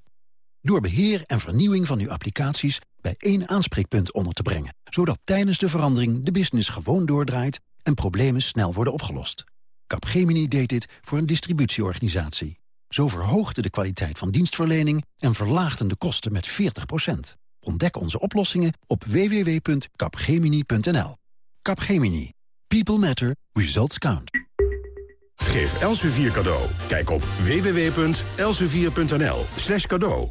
[SPEAKER 7] Door beheer en vernieuwing van uw applicaties bij één aanspreekpunt onder te brengen... zodat tijdens de verandering de business gewoon doordraait... en problemen snel worden opgelost. Capgemini deed dit voor een distributieorganisatie. Zo verhoogde de kwaliteit van dienstverlening... en verlaagden de kosten met 40% Ontdek onze oplossingen op www.capgemini.nl. Capgemini. People matter. Results count.
[SPEAKER 43] Geef Elsevier cadeau. Kijk op www.elsevier.nl cadeau.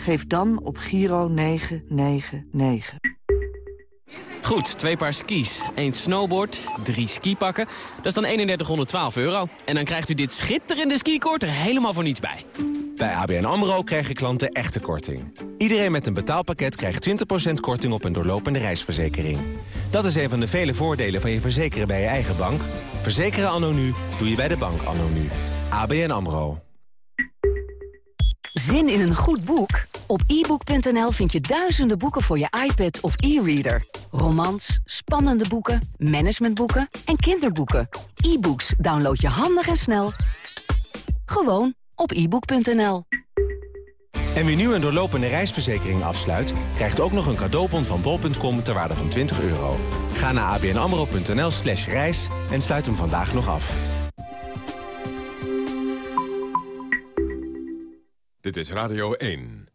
[SPEAKER 27] Geef dan op Giro 999.
[SPEAKER 44] Goed, twee paar skis, één snowboard, drie skipakken. Dat is dan 3112 euro. En dan krijgt u dit schitterende skikoord er helemaal voor niets bij.
[SPEAKER 45] Bij ABN AMRO krijgen klanten echte korting. Iedereen met een betaalpakket krijgt 20% korting op een doorlopende reisverzekering. Dat is een van de vele voordelen van je verzekeren bij je eigen bank. Verzekeren anno nu doe je bij de bank anno nu. ABN AMRO.
[SPEAKER 46] Zin in een goed boek? Op ebook.nl vind je duizenden boeken voor je iPad of e-reader. Romans, spannende boeken, managementboeken en kinderboeken. E-books download je handig en snel. Gewoon op ebook.nl.
[SPEAKER 45] En wie nu een doorlopende reisverzekering afsluit... krijgt ook nog een cadeaubon van bol.com ter waarde van 20 euro. Ga naar abnamro.nl slash reis en sluit hem vandaag nog af.
[SPEAKER 1] Dit is Radio 1.